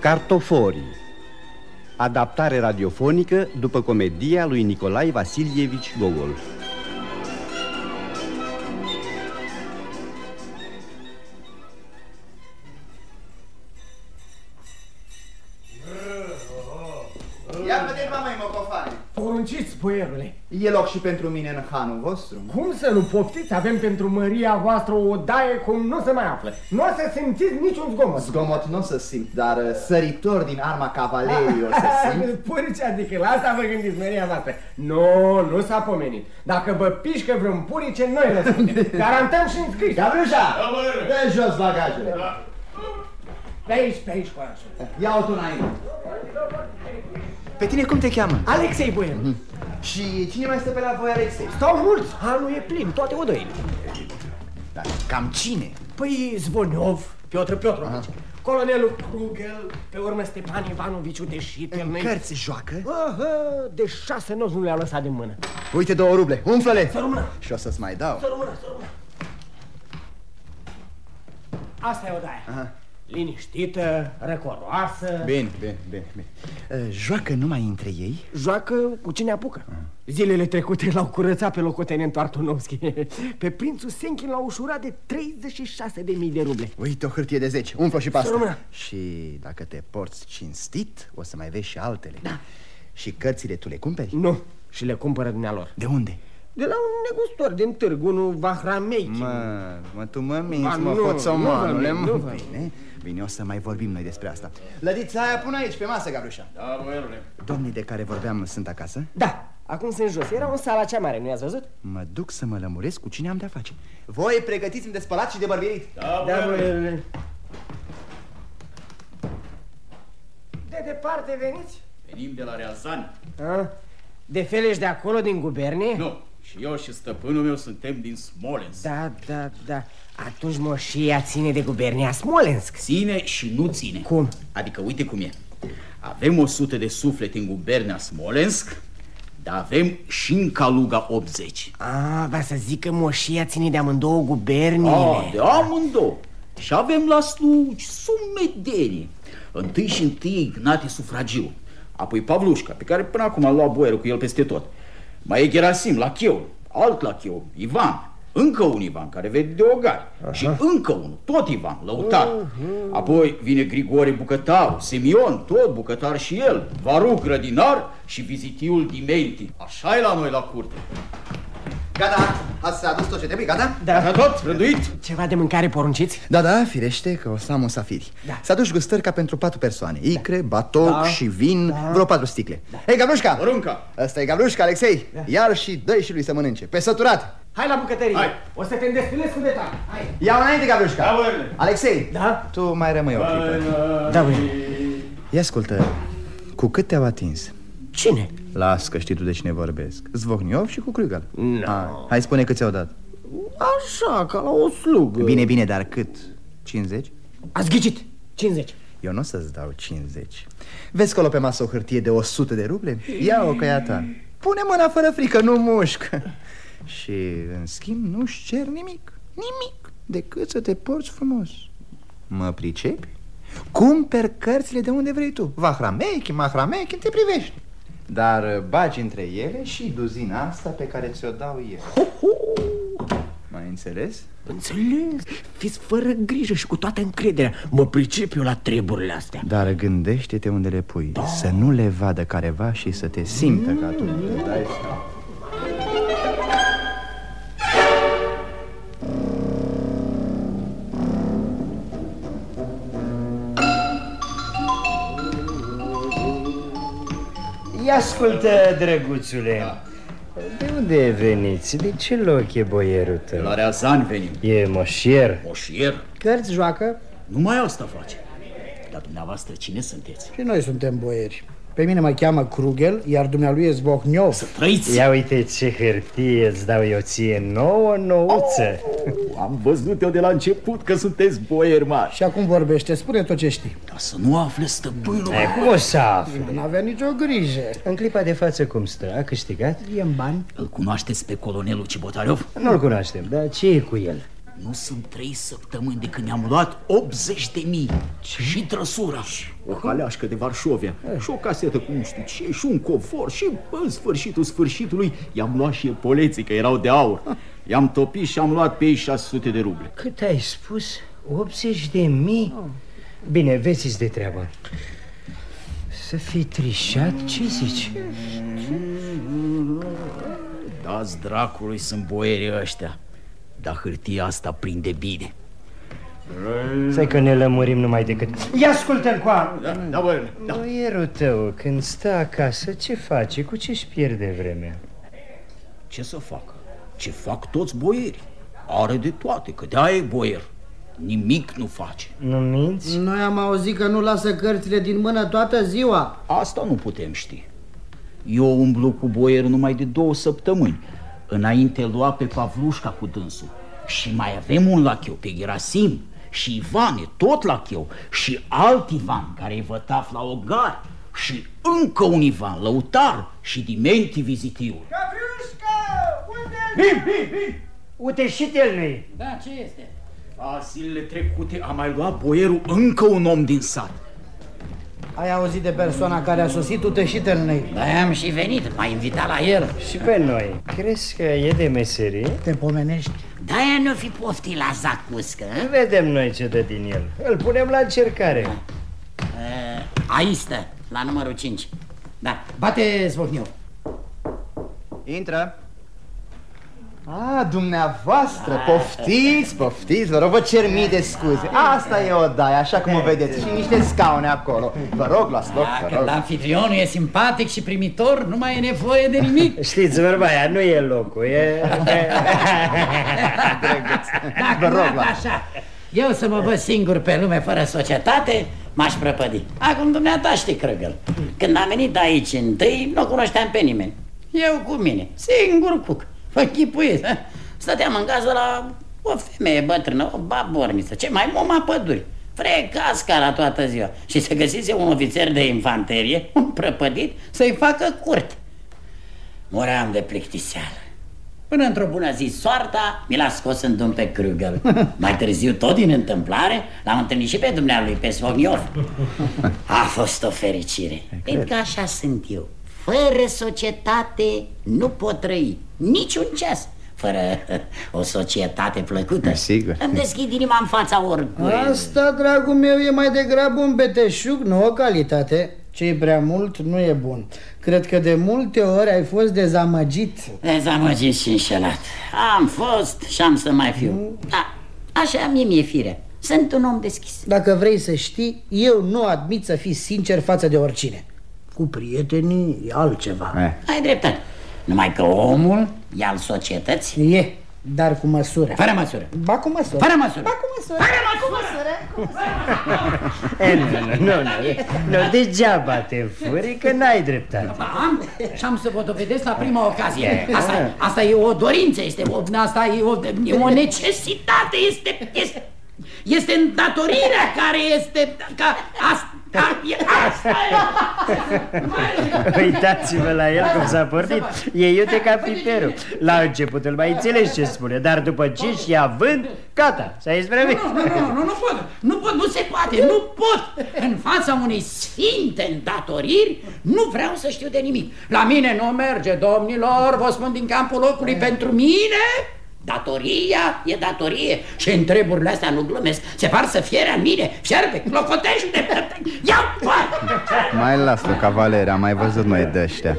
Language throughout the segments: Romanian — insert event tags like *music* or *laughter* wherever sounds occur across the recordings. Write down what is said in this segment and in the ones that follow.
Cartoforii. Adaptare radiofonică după comedia lui Nicolae Vasilievici Gogol boierule. E loc și pentru mine în hanul vostru? Cum să nu poftiți? Avem pentru măria voastră o daie cum nu se mai află. Nu o să simțiți niciun zgomot. Zgomot nu o să simt, dar uh, săritor din arma cavalerii o să *laughs* simt. Purice, adică la asta vă gândiți, măria voastră. Nu, nu s-a pomenit. Dacă vă pișcă vreun purice, noi răspundem. *laughs* Garantăm și înscris. Gavrușa, dă jos bagajele. Da. Pe aici, pe aici, cu Ia-o tu înainte. Pe tine cum te cheamă? Alexei Boier. Mm -hmm. Și cine mai stă pe la voi, Alexei? Stau mulți, anul e plin, toate odăile. Dar cam cine? Păi Zvoniov, Piotr Piotrovici, colonelul Krugel, pe urmă Stepan Ivanoviciu de Șitel. În cărți joacă? Aha, de șase noți nu le-au lăsat din mână. Uite două ruble, umflă-le. Să rămână. Și o să-ți mai dau. Să rămână, să rămână. Asta e odaia. Aha liniștită, răcoroasă. Bine, bine, bine, bine. Uh, joacă numai între ei? Joacă cu cine apucă. Uh. Zilele trecute l-au curățat pe locotenentul Artunovski. Pe prințul Senchin l-au ușurat de 36.000 de mii de ruble. Uite o hârtie de 10, umflă și pasta. Și dacă te porți cinstit, o să mai vezi și altele. Da. Și cărțile tu le cumperi? Nu, și le cumpără dumnealor. De unde? De la un negustor din târg, unul Vahramei. Mă, mă, tu mă minți, mă, hoțomanule, mă. Bine, bine, o să mai vorbim noi despre asta. Lădița aia pun aici, pe masă, Gabrușa. Da, boierule. Domnii de care vorbeam sunt acasă? Da, acum sunt jos. Era în sala cea mare, nu i-ați văzut? Mă duc să mă lămuresc cu cine am de-a face. Voi pregătiți-mi de spălat și de bărbirit. Da, da boierule. De departe veniți? Venim de la Reazani. A? De Feleș de acolo, din gubernie? Nu, și eu și stăpânul meu suntem din Smolensk. Da, da, da. Atunci moșia ține de gubernia Smolensk. Ține și nu ține. Cum? Adică uite cum e. Avem o sută de suflete în gubernia Smolensk, dar avem și în Caluga 80. Ah, va să zic că moșia ține de amândouă guberniile. Ah, de amândouă. Și avem la slugi sumedenie. Întâi și întâi Ignati Sufragiu, apoi Pavlușca, pe care până acum a luat boierul cu el peste tot. Mai e Gerasim la Chiu, alt la Chiu, Ivan, încă un Ivan care vede de ogari Aha. și încă unul, tot Ivan, lăutar. Uh -huh. Apoi vine Grigore Bucătar, Semion, tot bucătar și el, Varu Grădinar și vizitiul Dimenti. Așa e la noi la curte. Gata, ați adus tot ce trebuie, gata? Da. Gata tot, rânduit. Ceva de mâncare porunciți? Da, da, firește că o să am safiri. Da. Să aduci gustări ca pentru patru persoane. Icre, da. batoc da. și vin, da. vreo patru sticle. Da. Hei, Gavrușca! Mărunca! Ăsta e Gavrușca, Alexei. Da. Iar și dă și lui să mănânce. Pe săturat! Hai la bucătărie. Hai. O să te îndestulesc cu detalii. Hai. Ia înainte, Gavrușca. Da, Alexei. Da? Tu mai rămâi o clipă. Da, băi. Ia ascultă. Cu cât te-au atins? Cine? Las că știi tu de cine vorbesc. Zvogniov și cu Krugel no. hai, hai spune cât ți-au dat. Așa, ca la o slugă. Bine, bine, dar cât? 50? Ați ghicit, 50 Eu nu o să-ți dau 50 Vezi colo pe masă o hârtie de 100 de ruble? Ia-o că e ta. Pune mâna fără frică, nu mușcă *laughs* Și în schimb nu-și cer nimic. Nimic Decât să te porți frumos. Mă pricepi? Cumperi cărțile de unde vrei tu. Vahramechi, mahramechi, te privești dar uh, bagi între ele și duzina asta pe care ți-o dau eu. Mai înțeles? Înțeles. Fiți fără grijă și cu toată încrederea. Mă pricep eu la treburile astea. Dar gândește-te unde le pui. Da. Să nu le vadă careva și să te simtă mm. ca tu. Dai Ia ascultă, drăguțule da. De unde veniți? De ce loc e boierul tău? De la Reazan venim E moșier? Moșier? Cărți joacă? Numai asta face Dar dumneavoastră cine sunteți? Și noi suntem boieri pe mine mă cheamă Krugel, iar dumnealui e Zvohniov. Să trăiți! Ia uite ce hârtie îți dau eu ție, nouă nouță. Oh, am văzut eu de la început că sunteți boieri mari. Și acum vorbește, spune tot ce știi. Dar să nu afle stăpânul. E, cum o să afle? Nu avea nicio grijă. În clipa de față cum stă? A câștigat? E în bani. Îl cunoașteți pe colonelul Cibotariov? Nu-l cunoaștem, dar ce e cu el? Nu sunt trei săptămâni de când ne-am luat 80 de mii. Și trăsura. O caleașcă de Varșovia. Și o casetă cu nu știu ce Și un covor Și în sfârșitul sfârșitului I-am luat și epoleții că erau de aur. I-am topit și am luat pe ei 600 de ruble. Cât ai spus? 80 de mii? Bine, vezi de treabă. Să fii trișat? Ce zici? Dați dracului sunt boierii ăștia Dar hârtia asta prinde bine Stai că ne lămurim numai decât Ia ascultă-l cu Da, da, bă, da. Boierul tău, când stă acasă, ce face? Cu ce-și pierde vremea? Ce să facă? Ce fac toți boierii? Are de toate, că de-aia e boier Nimic nu face Nu minți? Noi am auzit că nu lasă cărțile din mână toată ziua. Asta nu putem ști Eu umblu cu boierul numai de două săptămâni Înainte lua pe Pavlușca cu dânsul. Și mai avem un lacheu pe Gerasim Și Ivane, tot lacheu Și alt Ivan, care e vătaf la ogar Și încă un Ivan, lăutar Și Dimenti vizitiul Uite și el nu Da, ce este? A, zilele trecute a mai luat boierul încă un om din sat Ai auzit de persoana care a sosit uteșit în nei. Da, am și venit, m-a invitat la el. Și pe noi Crezi că e de meserie? Te pomenești? Da, nu fi poftit la zacuscă, hă? Vedem noi ce dă din el Îl punem la încercare Uh, aici stă, la numărul 5. Da, bate zvocniu. Intră A, dumneavoastră, poftiți, poftiți, vă rog, vă cer mii de scuze Asta e o daie, așa cum o vedeți, și niște scaune acolo Vă rog, luați loc, vă Dacă rog anfitrionul e simpatic și primitor, nu mai e nevoie de nimic. *laughs* Știți, vorba aia, nu e locul, e... *laughs* Dacă Vă rog, nu la- așa, eu să mă văd singur pe lume fără societate, m-aș prăpădi. Acum dumneata știi, Crăgăl. Când am venit aici întâi, nu cunoșteam pe nimeni. Eu cu mine, singur cuc. Vă chipuiți, hă? Stăteam în gază la o femeie bătrână, o baborniță, ce mai moma păduri. Frecați la toată ziua. Și să găsise un ofițer de infanterie, un prăpădit, să-i facă curte. Moream de plictiseală. Până într-o bună zi, soarta mi l-a scos în dum pe Krugel. *laughs* Mai târziu, tot din întâmplare, l-am întâlnit și pe dumnealui, pe Svogniov. *laughs* A fost o fericire. Pentru că așa sunt eu. Fără societate nu pot trăi niciun ceas. Fără *laughs* o societate plăcută. Sigur. Îmi deschid inima în fața oricui. Asta, dragul meu, e mai degrabă un beteșug, nu o calitate. ce e prea mult nu e bun. Cred că de multe ori ai fost dezamăgit. Dezamăgit și înșelat. Am fost și am să mai fiu. Da, așa mie mi-e fire. Sunt un om deschis. Dacă vrei să știi, eu nu admit să fii sincer față de oricine. Cu prietenii e altceva. Eh. Ai dreptate. Numai că omul e al societății. E, dar cu măsură. Fără măsură. Ba cu măsură. Fără măsură. Ba cu măsură. Fără măsură. *laughs* E, nu, nu, nu, nu, nu, degeaba te furi că n-ai dreptate. Ba, am și am să vă dovedesc la prima ocazie. Asta, asta e o dorință, este o, asta e o, e o necesitate, este, este, este îndatorirea care este, ca, asta, e, asta e. *laughs* Uitați-vă la el cum s-a pornit. E iute ca piperul. La început îl mai înțelegi ce spune, dar după ce și ia vânt, gata, s-a isprăvit. Nu, nu, nu, nu, nu pot, nu pot, nu se poate, nu pot. În fața unei sfinte îndatoriri, nu vreau să știu de nimic. La mine nu merge, domnilor, vă spun din campul locului, pentru mine... Datoria e datorie și în treburile astea nu glumesc. Se par să fiere în mine, fierbe, clocotește. Ia Mai las-o, cavalere, am mai văzut noi de ăștia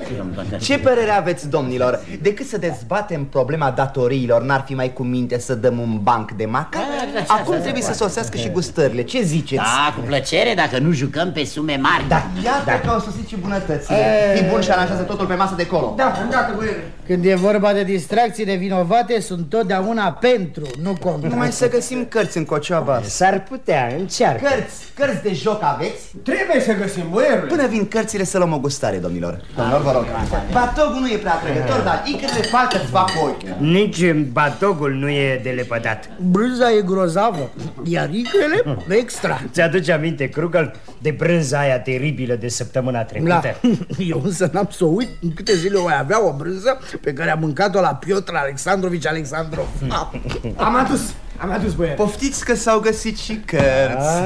Ce părere aveți, domnilor? Decât să dezbatem problema datoriilor N-ar fi mai cu minte să dăm un banc de macă? Da, da, Acum da, da, trebuie da. să sosească și gustările Ce ziceți? Da, cu plăcere, dacă nu jucăm pe sume mari. Da, iată că au sosit și bunătățile Fii bun și aranjează totul pe masă de colo Da, îndată, băiere. Când e vorba de distracții nevinovate, sunt totdeauna pentru, nu contra. Numai să găsim cărți în cocioaba asta. S-ar putea, încearcă. Cărți, cărți de joc aveți? Trebuie să găsim, boierule. Până vin cărțile să luăm o gustare, domnilor Domnilor, vă rog Batogul nu e prea pregător, dar icările fac îți fac ochi Nici batogul nu e de lepădat. Brânza e grozavă, iar icrele extra. Ți-aduce aminte, Krugel, de brânza aia teribilă de săptămâna trecută? Da. *laughs* Eu însă n-am să o uit în câte zile o mai avea o brânză pe care a mâncat-o la Piotr Alexandrovici Alexandru. *laughs* Am adus, am adus, băiere. Poftiți că s-au găsit și cărți.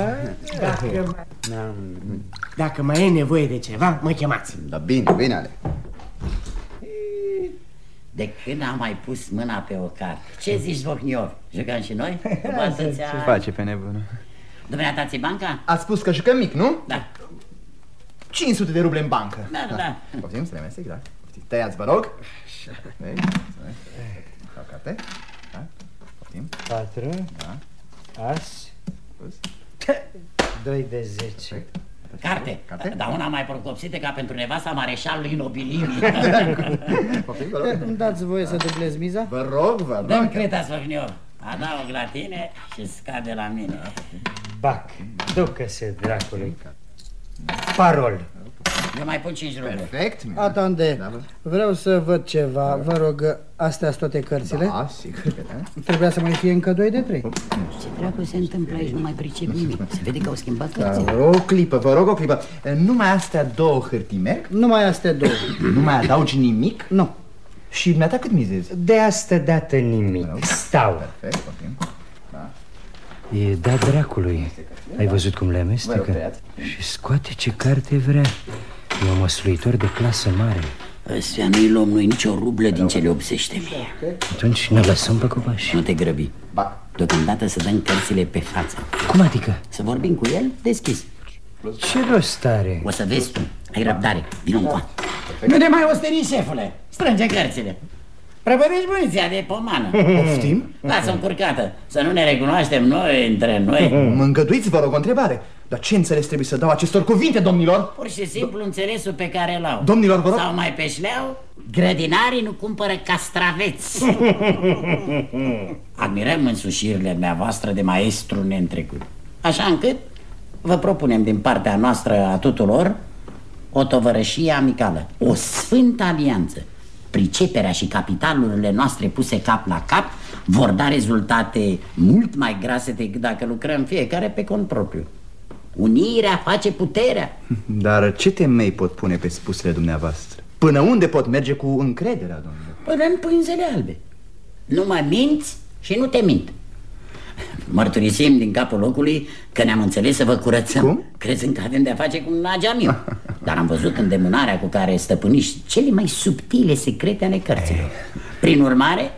Dacă da. mai, da. dacă mai e nevoie de ceva, mă chemați. Da, bine, bine, Ale. De când am mai pus mâna pe o carte? Ce zici, Vohniov? Jucăm și noi? *laughs* Ce face pe nebună? Dumneata ți banca? A spus că jucăm mic, nu? Da. 500 de ruble în bancă. Da, da. da. Poftim, să ne mai da. Tăiați, vă rog. Așa. 7. Da? Poftim. 4. Da. As. Plus. 2 de 10. Perfect. Deci, carte, Carte? dar da, una mai procopsită ca pentru nevasta mareșalului nobilinii. *laughs* Îmi dați voie da. să dublez miza? Vă rog, vă rog. Dă-mi creta, Sfăfnior. Adaug la tine și scade la mine. Bac, ducă-se, dracului. Parol. Eu mai pun 5 ruble Perfect. Atande, Da, vă- vreau să văd ceva. Vă rog, astea sunt toate cărțile? Da, sigur că da. Trebuia să mai fie încă doi de trei. Ce dracu se întâmplă aici? Nu mai pricep nimic Se vede că au schimbat Da, cărțile vă rog, o clipă, vă rog o clipă. Numai astea două hârtii merg? Numai astea două. *clears throat* Nu mai adaugi nimic? Nu. Și dumneata cât mizezi? De asta dată nimic. Stau. Perfect, poftim. E da dracului. Ai văzut cum le Vă rog, amestecă? tăiați. Și scoate ce carte vrea. E un măsluitor de clasă mare. Ăstea nu-i luăm noi nicio rublă din ce le obsește mie Atunci ne lăsăm pe copaci. Nu te grăbi Ba, Deocamdată să dăm cărțile pe față Cum adică? Să vorbim cu el deschis Ce rost are? O să vezi tu, ai răbdare, vino încoa Nu te mai osteri, șefule, strânge cărțile Prăpădești muniția de pomană *laughs* poftim? Lasă-o încurcată, să nu ne recunoaștem noi între noi Mă îngăduiți, vă rog, o întrebare. Dar ce înțeles trebuie să dau acestor cuvinte, domnilor? Pur și simplu înțelesul pe care l-au Domnilor, vă rog. Sau mai pe șleau, grădinarii nu cumpără castraveți *laughs* Admirăm însușirile mea voastră de maestru neîntrecut Așa încât vă propunem din partea noastră a tuturor o tovărășie amicală, o sfântă alianță Priceperea și capitalurile noastre puse cap la cap vor da rezultate mult mai grase decât dacă lucrăm fiecare pe cont propriu Unirea face puterea *laughs* Dar ce temei pot pune pe spusele dumneavoastră? Până unde pot merge cu încrederea, domnule? Până în pânzele albe Nu mă minți și nu te mint Mărturisim din capul locului că ne-am înțeles să vă curățăm. Cum? Crezând că avem de-a face cu un ageamiu Dar am văzut îndemânarea cu care stăpâniști cele mai subtile secrete ale cărților. Prin urmare,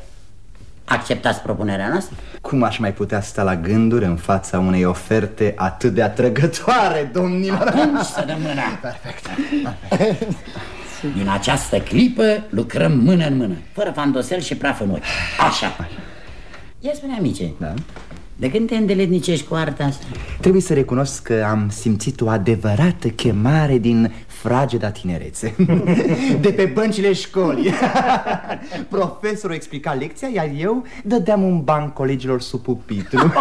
acceptați propunerea noastră? Cum aș mai putea sta la gânduri în fața unei oferte atât de atrăgătoare, domnilor? Atunci să dăm mâna. *laughs* Perfect. Din această clipă lucrăm mână în mână Fără fandosel și praf în ochi. Așa Ia spune amice Da? De când te îndeletnicești cu arta asta? Trebuie să recunosc că am simțit o adevărată chemare din frageda tinerețe *laughs* De pe băncile școlii *laughs* Profesorul explica lecția, iar eu dădeam un banc colegilor sub pupitru *laughs*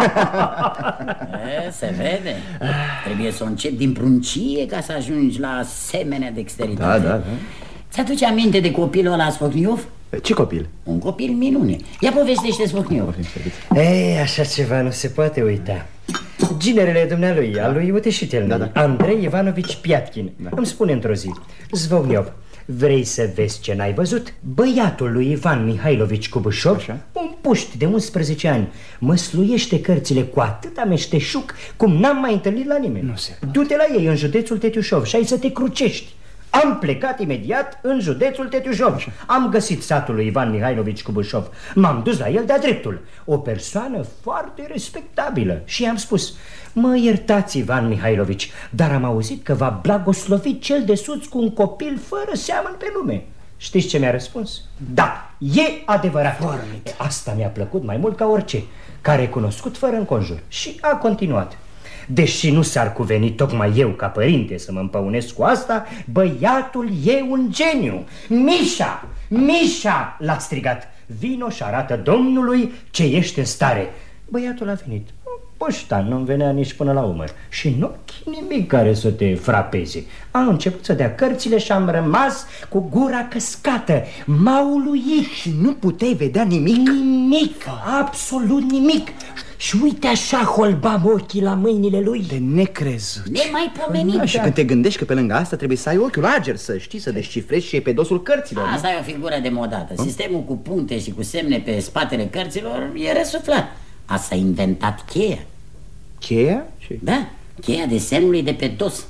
E, se vede Trebuie să o începi din pruncie ca să ajungi la asemenea dexteritate Da, da, da. Ți-aduce aminte de copilul ăla Spocniov? Ce copil? Un copil minune Ia povestește Spocniov Ei, așa ceva nu se poate uita. Ginerele dumnealui, al lui Uteșitelnui, Da, da. Andrei Ivanovici Piatkin, îmi spune într-o zi, Zvovniov, vrei să vezi ce n-ai văzut? Băiatul lui Ivan Mihailovici Cubușov, Așa. un puști de 11 ani, măsluiește cărțile cu atâta meșteșuc cum n-am mai întâlnit la nimeni. Nu se Du-te la ei în județul Tetiușov și ai să te crucești. Am plecat imediat în județul Tetiușov. Am găsit satul lui Ivan Mihailovici Cubușov. M-am dus la el de-a dreptul. O persoană foarte respectabilă. Și i-am spus, mă iertați Ivan Mihailovici, dar am auzit că va blagoslovi cel de sus cu un copil fără seamăn pe lume. Știți ce mi-a răspuns? Da, e adevărat. E, Asta mi-a plăcut mai mult ca orice, că a recunoscut fără înconjur. Și a continuat. Deși nu s-ar cuveni tocmai eu ca părinte să mă împăunesc cu asta, băiatul e un geniu. Mișa, Mișa, l-a strigat. Vino și arată domnului ce ești în stare. Băiatul a venit. Poștan nu-mi venea nici până la umăr Și în ochi nimic care să te frapeze A început să dea cărțile și am rămas cu gura căscată M-a uluit Și nu puteai vedea nimic? Nimic, absolut nimic Și uite așa holbam ochii la mâinile lui. De necrezut. Nemaipomenit. Da, Și când te gândești că pe lângă asta trebuie să ai ochiul ager Să știi să descifrezi și pe dosul cărților nu? Asta e o figură demodată Sistemul cu puncte și cu semne pe spatele cărților e răsuflat a s-a inventat cheia. Cheia? Ce? Da, cheia desenului de pe dos.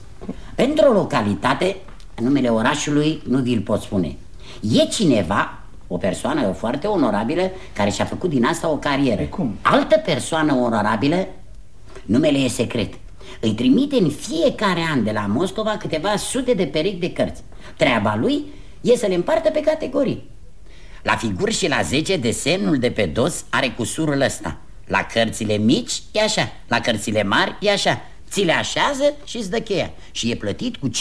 Într-o localitate, numele orașului nu vi-l pot spune. E cineva, o persoană foarte onorabilă Care și-a făcut din asta o carieră. Cum? Altă persoană onorabilă, numele e secret. Îi trimite în fiecare an de la Moscova câteva sute de perechi de cărți. Treaba lui e să le împartă pe categorii. La figuri și la 10 desenul de pe dos are cusurul ăsta. La cărțile mici e așa, la cărțile mari e așa Ți le așează și îți dă cheia. Și e plătit cu 5.000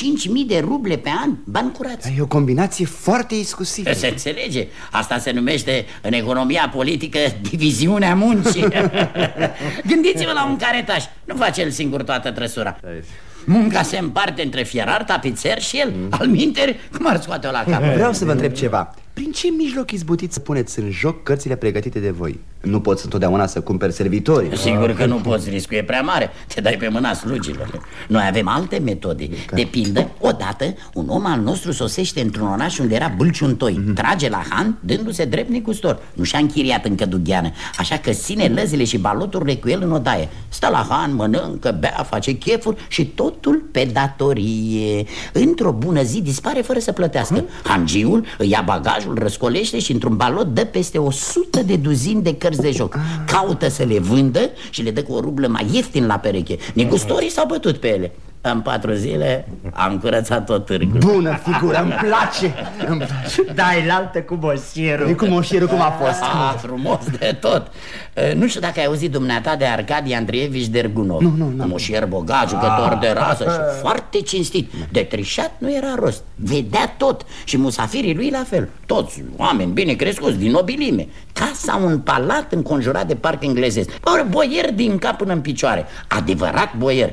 de ruble pe an, bani curați. E o combinație foarte iscusită Se înțelege, asta se numește în economia politică diviziunea muncii. *laughs* Gândiți-vă la un caretaș, nu face el singur toată trăsura. Munca se împarte între fierar, tapițer și el. Al minteri, cum ar scoate-o la cap? Vreau să vă întreb ceva Prin ce mijloc izbutiți să puneți în joc cărțile pregătite de voi? Nu poți întotdeauna să cumperi servitorii. Sigur că nu poți, riscul e prea mare. Te dai pe mâna slugilor. Noi avem alte metode. De pildă, odată, un om al nostru sosește într-un oraș unde era bâlciuntoi. Trage la han, dându-se drept negustor Nu și-a închiriat încă dugheană. Așa că ține lăzile și baloturile cu el în odaie. Stă la han, mănâncă, bea, face chefuri Și totul pe datorie. Într-o bună zi dispare fără să plătească. Hangiul îi ia bagajul, răscolește și într-un balot dă peste o sută de duzini de cărți de joc. Caută să le vândă și le dă cu o rublă mai ieftin la pereche. Negustorii s-au bătut pe ele. În patru zile am curățat tot târgul. Bună figură, îmi place, îmi place. Dai la altă cu bosierul E cum o șerul, cum a fost? Ah, frumos de tot. Uh, Nu știu dacă ai auzit dumneata de Arcadi Andrievici Dergunov. Nu, nu, nu Moșier bogat, jucător de rază și foarte cinstit. De trișat nu era rost. Vedea tot și musafirii lui la fel Toți oameni bine crescuți, din nobilime. Casa un palat înconjurat de parc englezesc. Ori boier din cap până în picioare. Adevărat boier.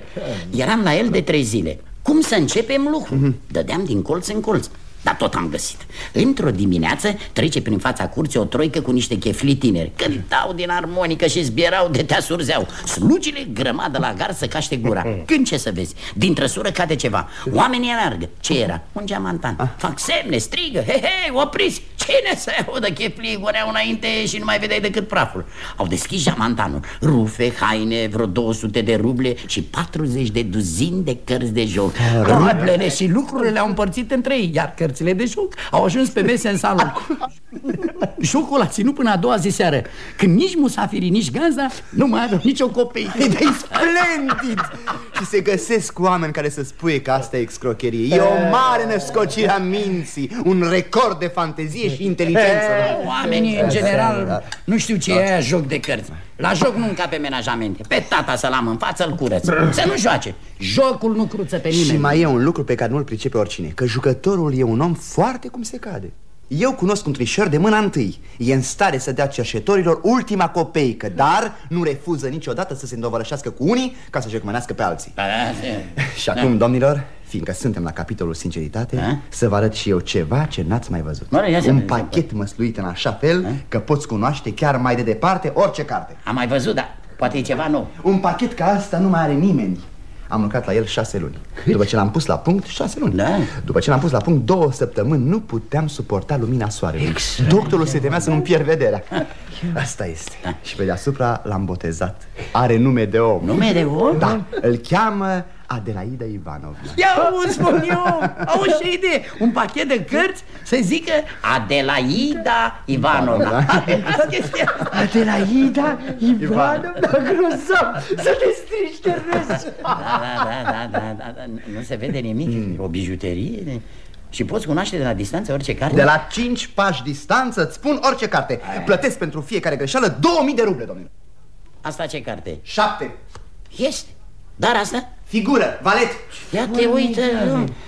Eram la el de trei zile. Cum să începem lucru? Dădeam din colț în colț dar tot am găsit. Într-o dimineață trece prin fața curții o troică cu niște chefli tineri. Cântau din armonică și zbierau de te surzeau. Slugile grămadă la gar să caște gura. *laughs* Când ce să vezi? Din trăsură cade ceva. Oamenii alergă. Ce era? Un geamantan. Fac semne, strigă, he, he, opriți Cine să audă cheflii goneau înainte și nu mai vedeai decât praful. Au deschis geamantanul Rufe, haine, vreo 200 de ruble și 40 de duzini de cărți de joc. Rublele și lucrurile le-au împărțit între ei Iar cărțile de joc au ajuns pe mese în salon *laughs* Jocul a ținut până a doua zi seară. Când nici musafirii, nici gazda nu mai aveau nicio copeică *laughs* E splendid! Și se găsesc oameni care să spuie că asta e excrocherie. E o mare născocire a minții Un record de fantezie și inteligență. Oamenii, în general, nu știu ce e aia joc de cărți. La joc nu încape menajamente. Pe tata să-l am în față, îl curăț Să nu joace. Jocul nu cruță pe nimeni. Și mai e un lucru pe care nu-l pricepe oricine Că jucătorul e un om foarte cum se cade eu cunosc un trișor de mâna întâi. E în stare să dea cerșetorilor ultima copeică Dar nu refuză niciodată să se îndovărășească cu unii Ca să-și recomănească pe alții. Da, da, Și acum, domnilor, fiindcă suntem la capitolul sinceritate Da. Să vă arăt și eu ceva ce n-ați mai văzut. Mă rog, ia să Un vedem. pachet măsluit în așa fel că poți cunoaște chiar mai de departe orice carte. Am mai văzut, dar poate e ceva nou. Un pachet ca asta nu mai are nimeni am lucrat la el șase luni. După ce l-am pus la punct, șase luni. Da. După ce l-am pus la punct, două săptămâni Nu puteam suporta lumina soarelui. Doctorul se temea să nu pierd vederea. Asta este. Și pe deasupra l-am botezat. Are nume de om. Nume de om? Da, îl cheamă Adelaida Ivanovna Ia auzi, spun eu, auzi ce idee? Un pachet de cărți să zică Adelaida Ivanovna *laughs* Asta chestia asta. Adelaida Ivanovna Grozav Să te strici de râs da, da, da, da, da, da, nu se vede nimic. O bijuterie? Și poți cunoaște de la distanță orice carte? De la 5 pași distanță îți spun orice carte. Plătesc pentru fiecare greșeală 2000 de ruble, domnule. Asta ce carte? 7 Este Dar asta? Figură, valet. Ia te uită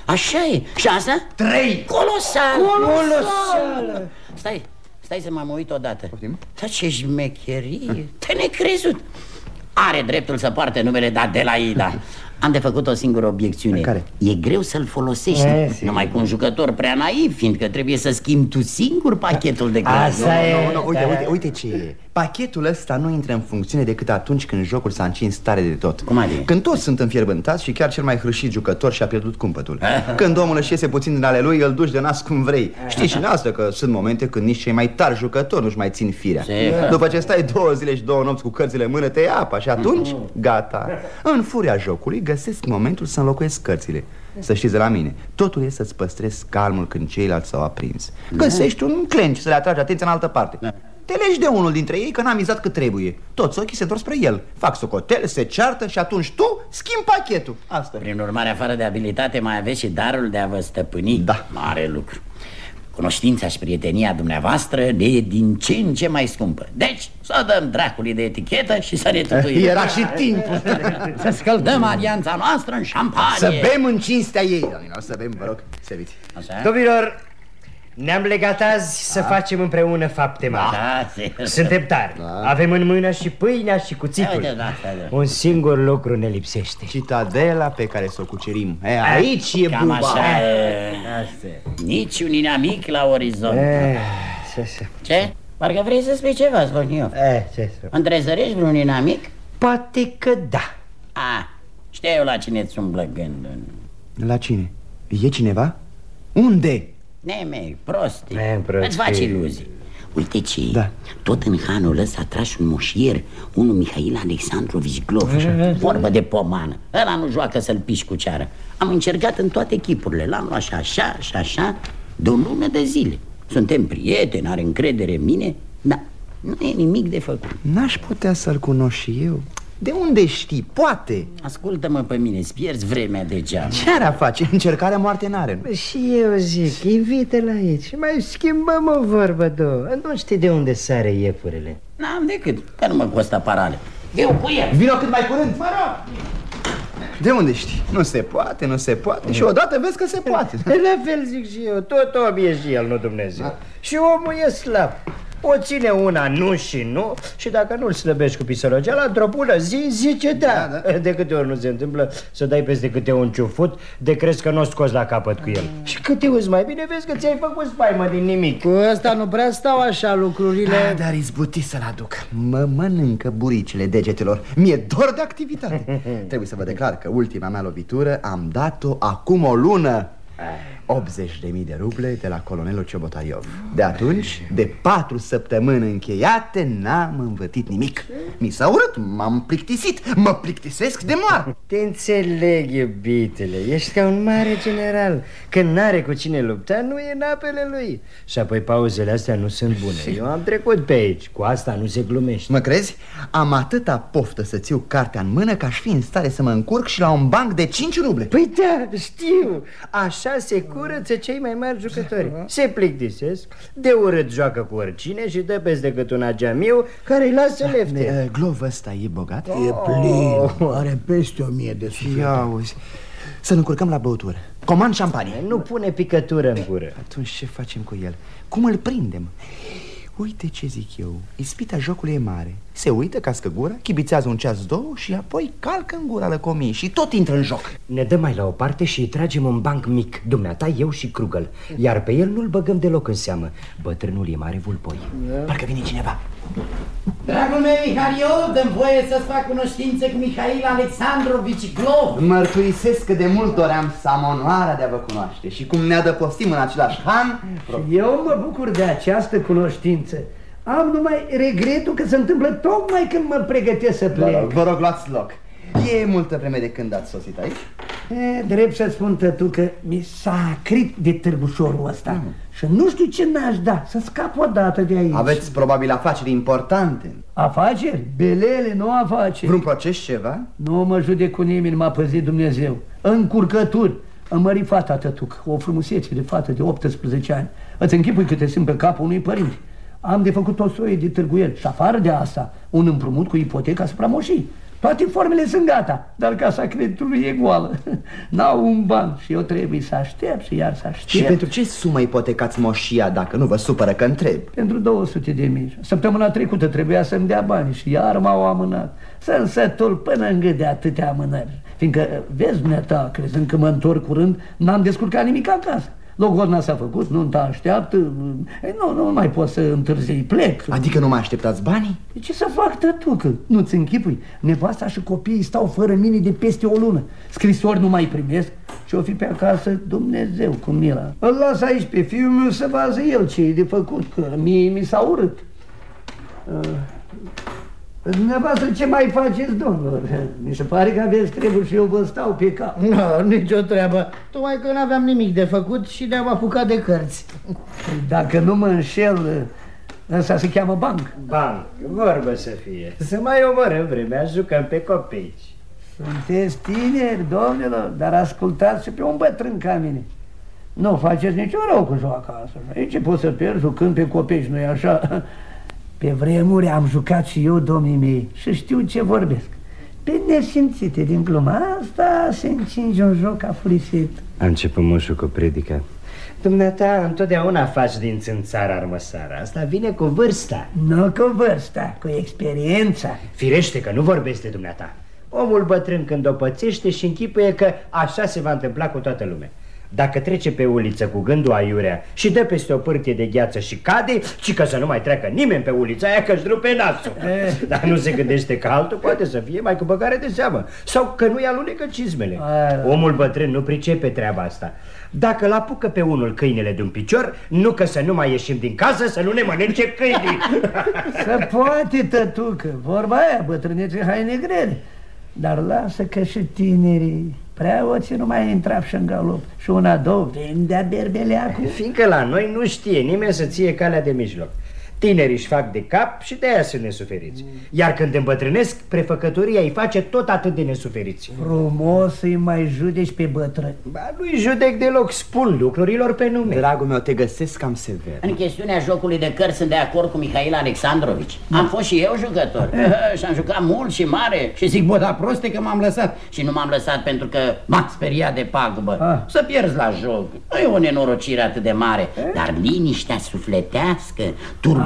Așa e. Și asta? 3 Colosal. Colosal. Stai, stai să mă mă uit odată. Poftim? Da ce șmecherie. Te necrezut. Are dreptul să poarte numele de Adelaida Am de făcut o singură obiecțiune Care? E greu să-l folosești E, sigur. Numai cu un jucător prea naiv Fiindcă trebuie să schimbi tu singur pachetul de gaz Asta e Nu, nu, uite, da. uite, uite ce e *laughs* Pachetul ăsta nu intră în funcțiune decât atunci când jocul s-a încins tare de tot Cum adică? Când toți sunt înfierbântați și chiar cel mai hârșit jucător și-a pierdut cumpătul *laughs* Când omul își iese puțin din ale lui, îl duci de nas cum vrei *laughs* Știi și noastră că sunt momente când nici cei mai tari jucători nu-și mai țin firea Sigur. După ce stai două zile și două nopți cu cărțile în mână, te ia apa și atunci, gata În furia jocului găsesc momentul să înlocuiesc cărțile. Să știți de la mine, totul e să-ți păstrezi calmul când ceilalți s-au aprins. Găsești un clench să le atragi atenția în altă parte. Te legi de unul dintre ei că n-a mizat cât trebuie. Toți ochii se întorc spre el. Fac socotele, se ceartă și atunci tu schimbi pachetul. Asta e. Prin urmare, afară de abilitate, mai aveți și darul de a vă stăpâni. Da. Mare lucru Cunoștința și prietenia dumneavoastră e din ce în ce mai scumpă. Deci, să dăm dracului de etichetă și să ne tutuim. Era și timpul. Să scăldăm alianța noastră în șampanie. Să bem în cinstea ei, domnilor, să bem, vă rog, serviți Așa? Domnilor, ne-am legat azi să facem împreună fapte mari Da, sigur. Suntem tari Avem în mână și pâinea și cuțitul Uite, da, da, da. Un singur lucru ne lipsește Citadela pe care să o cucerim e, Aici e Cam buba așa e. Asta e. Nici un inamic la orizont Eh, ce să... Ce? Parcă vrei să spui ceva, Zvoniu Eh, ce să... Întrezărești vreun inamic? Poate că da A, știu eu la cine ți umblă gândul La cine? E cineva? Unde? Neme, prostii Ne, prostii. Îți faci iluzii. Uite ce Da. Tot în hanul ăsta a tras un moșier Unul Mihail Alexandrovici Glov Vorbă de pomană. Ăla nu joacă să-l piși cu ceară. Am încercat în toate echipurile L-am luat și așa și așa De o lună de zile. Suntem prieteni, are încredere în mine Da, nu e nimic de făcut. N-aș putea să-l cunosc și eu De unde știi? Poate. Ascultă-mă pe mine, îți pierzi vremea degeaba Ce ar a face? Încercarea moarte n-are Și eu zic, invite-l aici. Mai schimbăm o vorbă, două. Nu știi de unde sare iepurile N-am decât, că nu mă costă parale. Eu cu el. Vino cât mai curând. Mă rog. De unde știi? Nu se poate, nu se poate. Și odată vezi că se poate. La fel zic și eu, tot om e și el, nu Dumnezeu. Și omul e slab o ține una nu și nu Și dacă nu-l slăbești cu pisărogeala Într-o bună zi zice da. Da, De câte ori nu se întâmplă Să dai peste câte un ciufut De crezi că nu o scoți la capăt cu el? Și cât te uzi mai bine Vezi că ți-ai făcut spaimă din nimic. Cu ăsta nu prea stau așa lucrurile. Da, dar izbuti să-l aduc. Mă mănâncă buricile degetelor. Mi-e dor de activitate. *laughs* Trebuie să vă declar că ultima mea lovitură Am dat-o acum o lună 80.000 de ruble de la colonelul Ciobotaiov De atunci, de patru săptămâni încheiate N-am învățit nimic. Mi s-a urât, m-am plictisit Mă plictisesc de moarte. Te înțeleg, iubitele Ești ca un mare general Când n-are cu cine lupta, nu e în apele lui. Și apoi pauzele astea nu sunt bune. Eu am trecut pe aici Cu asta nu se glumește. Mă crezi? Am atâta poftă să țiu cartea în mână Că aș fi în stare să mă încurc și la un banc de 5 ruble. Păi da, știu Așa se curăță cei mai mari jucători Se plictisesc De urât joacă cu oricine Și dă peste cât un ageamiu Care îi lasă lefte E, Glov ăsta e bogat? E plin, are peste o mie de suflete. Ia auzi Să ne încurcăm la băutură Comand șampanie Nu pune picătură în gură Atunci ce facem cu el? Cum îl prindem? Uite ce zic eu. Ispita jocului e mare. Se uită, cască gura, chibițează un ceas două Și apoi calcă în gura lăcomii Și tot intră în joc. Ne dăm mai la o parte și îi tragem un banc mic. Dumneata, eu și Krugel. Iar pe el nu-l băgăm deloc în seamă. Bătrânul e mare vulpoi. Parcă vine cineva Dragul meu, Mihariu, dăm voie să-ți fac cunoștință cu Mihail Alexandrovici Glov Mărturisesc că de mult doream să am onoarea de a vă cunoaște Și cum ne adăpostim în același han Eu mă bucur de această cunoștință. Am numai regretul că se întâmplă tocmai când mă pregătesc să Vă rog, plec. vă rog, luați loc E multă vreme de când ați sosit aici? E, drept să spun, tătu, că mi s-a acrit de târgușorul ăsta și nu știu ce n-aș da să scap odată de aici. Aveți probabil afaceri importante Afaceri? Belele, nu afaceri. Vreun proces ceva? Nu mă judec cu nimeni, m-a păzit Dumnezeu. Încurcături. Am mărit fata, tătuc, o frumusețe de fată de 18 ani. Îți închipui câte sunt pe capul unui părinte. Am de făcut o soie de târguiel și afară de asta, un împrumut cu ipoteca asupra moșii. Toate formele sunt gata, dar casa creditului e goală. *laughs* N-au un ban și eu trebuie să aștept și iar să aștept. Și pentru ce sumă ipotecați moșia dacă nu vă supără că întreb? Pentru 200 de mii. Săptămâna trecută trebuia să-mi dea bani și iar m-au amânat. Să-mi sătul până în gât de atâtea amânări. Fiindcă, vezi, dumneata, crezând că mă întorc curând, n-am descurcat nimic acasă. Logodna s-a făcut, nu-nta așteaptă, nu, nu mai pot să întârzii, plec. Adică nu mai așteptați banii? Ce să fac, tătucă? Nu-ți închipui? Nevasta și copiii stau fără mine de peste o lună. Scrisori nu mai primesc și o fi pe acasă Dumnezeu cu mila. Îl las aici pe fiul meu să vază el ce e de făcut, că mie mi s-a urât. Uh. Dumneavoastră ce mai faceți, domnilor? Mi se pare că aveți treburi și eu vă stau pe cap. Nu, no, nicio treabă. Tocmai că nu aveam nimic de făcut și ne-am apucat de cărți. Dacă nu mă înșel, ăsta se cheamă banc. Banc, vorbă să fie. Să mai omorăm vremea, jucăm pe copeici. Sunteți tineri, domnilor, dar ascultați și pe un bătrân ca mine. Nu faceți niciun rău cu joaca asta. Aici poți să pierzi jucând pe copeici, nu-i așa? Pe vremuri am jucat și eu, domnii mei, și știu ce vorbesc. Pe nesimțite din gluma asta se încinge un joc afurisit. A început moșul cu predica. Dumneata întotdeauna faci din țânțara armăsara. Asta vine cu vârsta. Nu cu vârsta, cu experiența. Firește că nu vorbești de dumneata. Omul bătrân când o pățește și închipuie că așa se va întâmpla cu toată lumea. Dacă trece pe uliță cu gândul aiurea și dă peste o pârtie de gheață și cade, ci că să nu mai treacă nimeni pe ulița aia că-și rupe nasul. *laughs* Eh. Dar nu se gândește că altul poate să fie mai cu băgare de seamă sau că nu-i alunecă cizmele. Omul bătrân nu pricepe treaba asta. Dacă l-apucă pe unul câinele de un picior, nu că să nu mai ieșim din casă să nu ne mănânce câinii. *laughs* Să poate, tătucă, vorba aia, bătrânețe haine grele. Dar lasă că și tinerii Preoții nu mai intra și în galop. Și una, două, vendea berbeleacul Fiindcă la noi nu știe nimeni să ție calea de mijloc Tinerii își fac de cap și de aia sunt nesuferiți. Iar când îmbătrânesc, prefăcătoria îi face tot atât de nesuferiți. Frumos îi mai judeci pe bătrâni. Ba nu-i judec deloc, spun lucrurilor pe nume. Dragul meu, te găsesc cam sever. În chestiunea jocului de cărți sunt de acord cu Mihail Alexandrovici. Am fost și eu jucător. Și am jucat mult și mare. Și zic, bă, dar proste că m-am lăsat. Și nu m-am lăsat pentru că m-am speriat de pagubă. Ah. Să pierzi la joc. Nu e o nenorocire atât de mare. Dar liniștea sufletească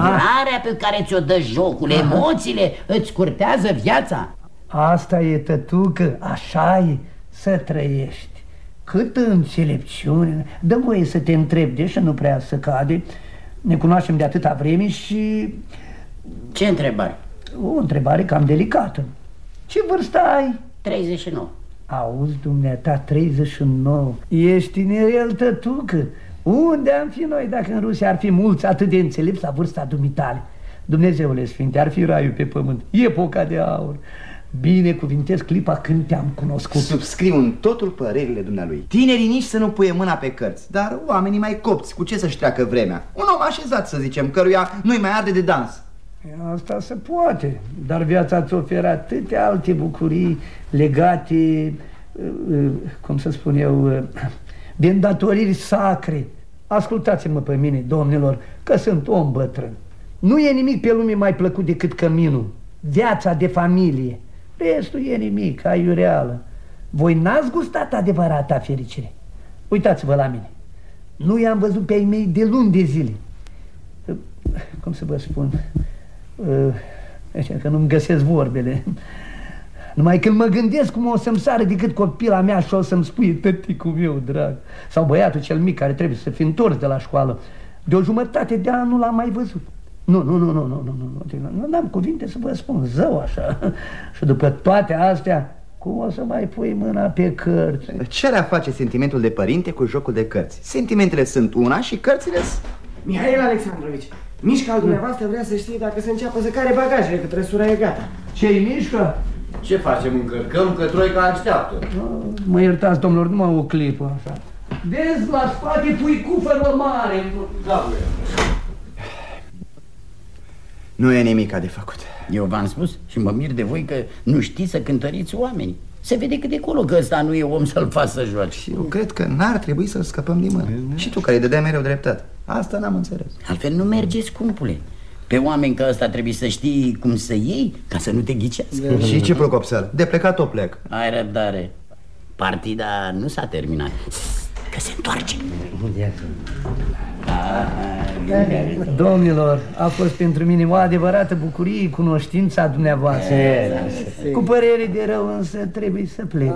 Turburarea pe care ți-o dă jocul Emoțiile îți curtează viața. Asta e tătucă, așa e să trăiești. Câtă înțelepciune. Dă voie să te întreb, deși nu prea să cade? Ne cunoaștem de atâta vreme și Ce întrebare? o întrebare cam delicată. Ce vârstă ai? 39 Auzi, dumneata, 39 Ești tinerel, tătucă Unde am fi noi dacă în Rusia ar fi mulți atât de înțelepți la vârsta dumitale? Dumnezeule Sfinte, ar fi raiul pe pământ Epoca de aur Binecuvintez clipa când te-am cunoscut Subscriu în totul părerile dumnealui Tinerii nici să nu puie mâna pe cărți Dar oamenii mai copți, cu ce să-și treacă vremea? Un om așezat, să zicem, căruia nu-i mai arde de dans Asta se poate, dar viața îți oferă atâtea alte bucurii legate, uh, uh, cum să spun eu, uh, de îndatoriri sacre. Ascultați-mă pe mine, domnilor, că sunt om bătrân. Nu e nimic pe lume mai plăcut decât căminul, viața de familie. Restul e nimic, aiureală. Voi n-ați gustat adevărata fericire. Uitați-vă la mine. Nu i-am văzut pe ai mei de luni de zile. Cum să vă spun? Uh, Așa că nu-mi găsesc vorbele Numai când mă gândesc cum o să-mi sară decât copila mea și o să-mi spui tăticul meu drag Sau băiatul cel mic care trebuie să fi întors de la școală De o jumătate de an nu l-am mai văzut nu, nu, nu, nu, nu, nu, nu, nu, nu am cuvinte să vă spun, zău așa *laughs* Și după toate astea, cum o să mai pui mâna pe cărți? Ce are a face sentimentul de părinte cu jocul de cărți? Sentimentele sunt una și cărțile sunt... Mihail Alexandrovici, Mișca al dumneavoastră vrea să știe dacă se înceapă să care bagajele, că trăsura e gata. Ce-i mișcă? Ce facem? Încărcăm? Că Troica așteaptă. Mă iertați, domnilor, numai o clipă așa. Vezi, la spate pui cufărul mare. Da, Nu e nimica de făcut. Eu v-am spus și mă mir de voi că nu știți să cântăriți oamenii. Se vede cât de colo că ăsta nu e om să-l faci să joace. Și eu cred că n-ar trebui să-l scăpăm din mână. Și tu care îi dădeai mereu dreptate. Asta n-am înțeles. Altfel nu merge, scumpule Pe oameni ca ăsta trebuie să știi cum să iei ca să nu te ghicească. Și ce procopseală? De plecat o plec. Ai răbdare. Partida nu s-a terminat. Că se întoarce. Domnilor, a fost pentru mine o adevărată bucurie cunoștința dumneavoastră. Cu părere de rău însă trebuie să plec.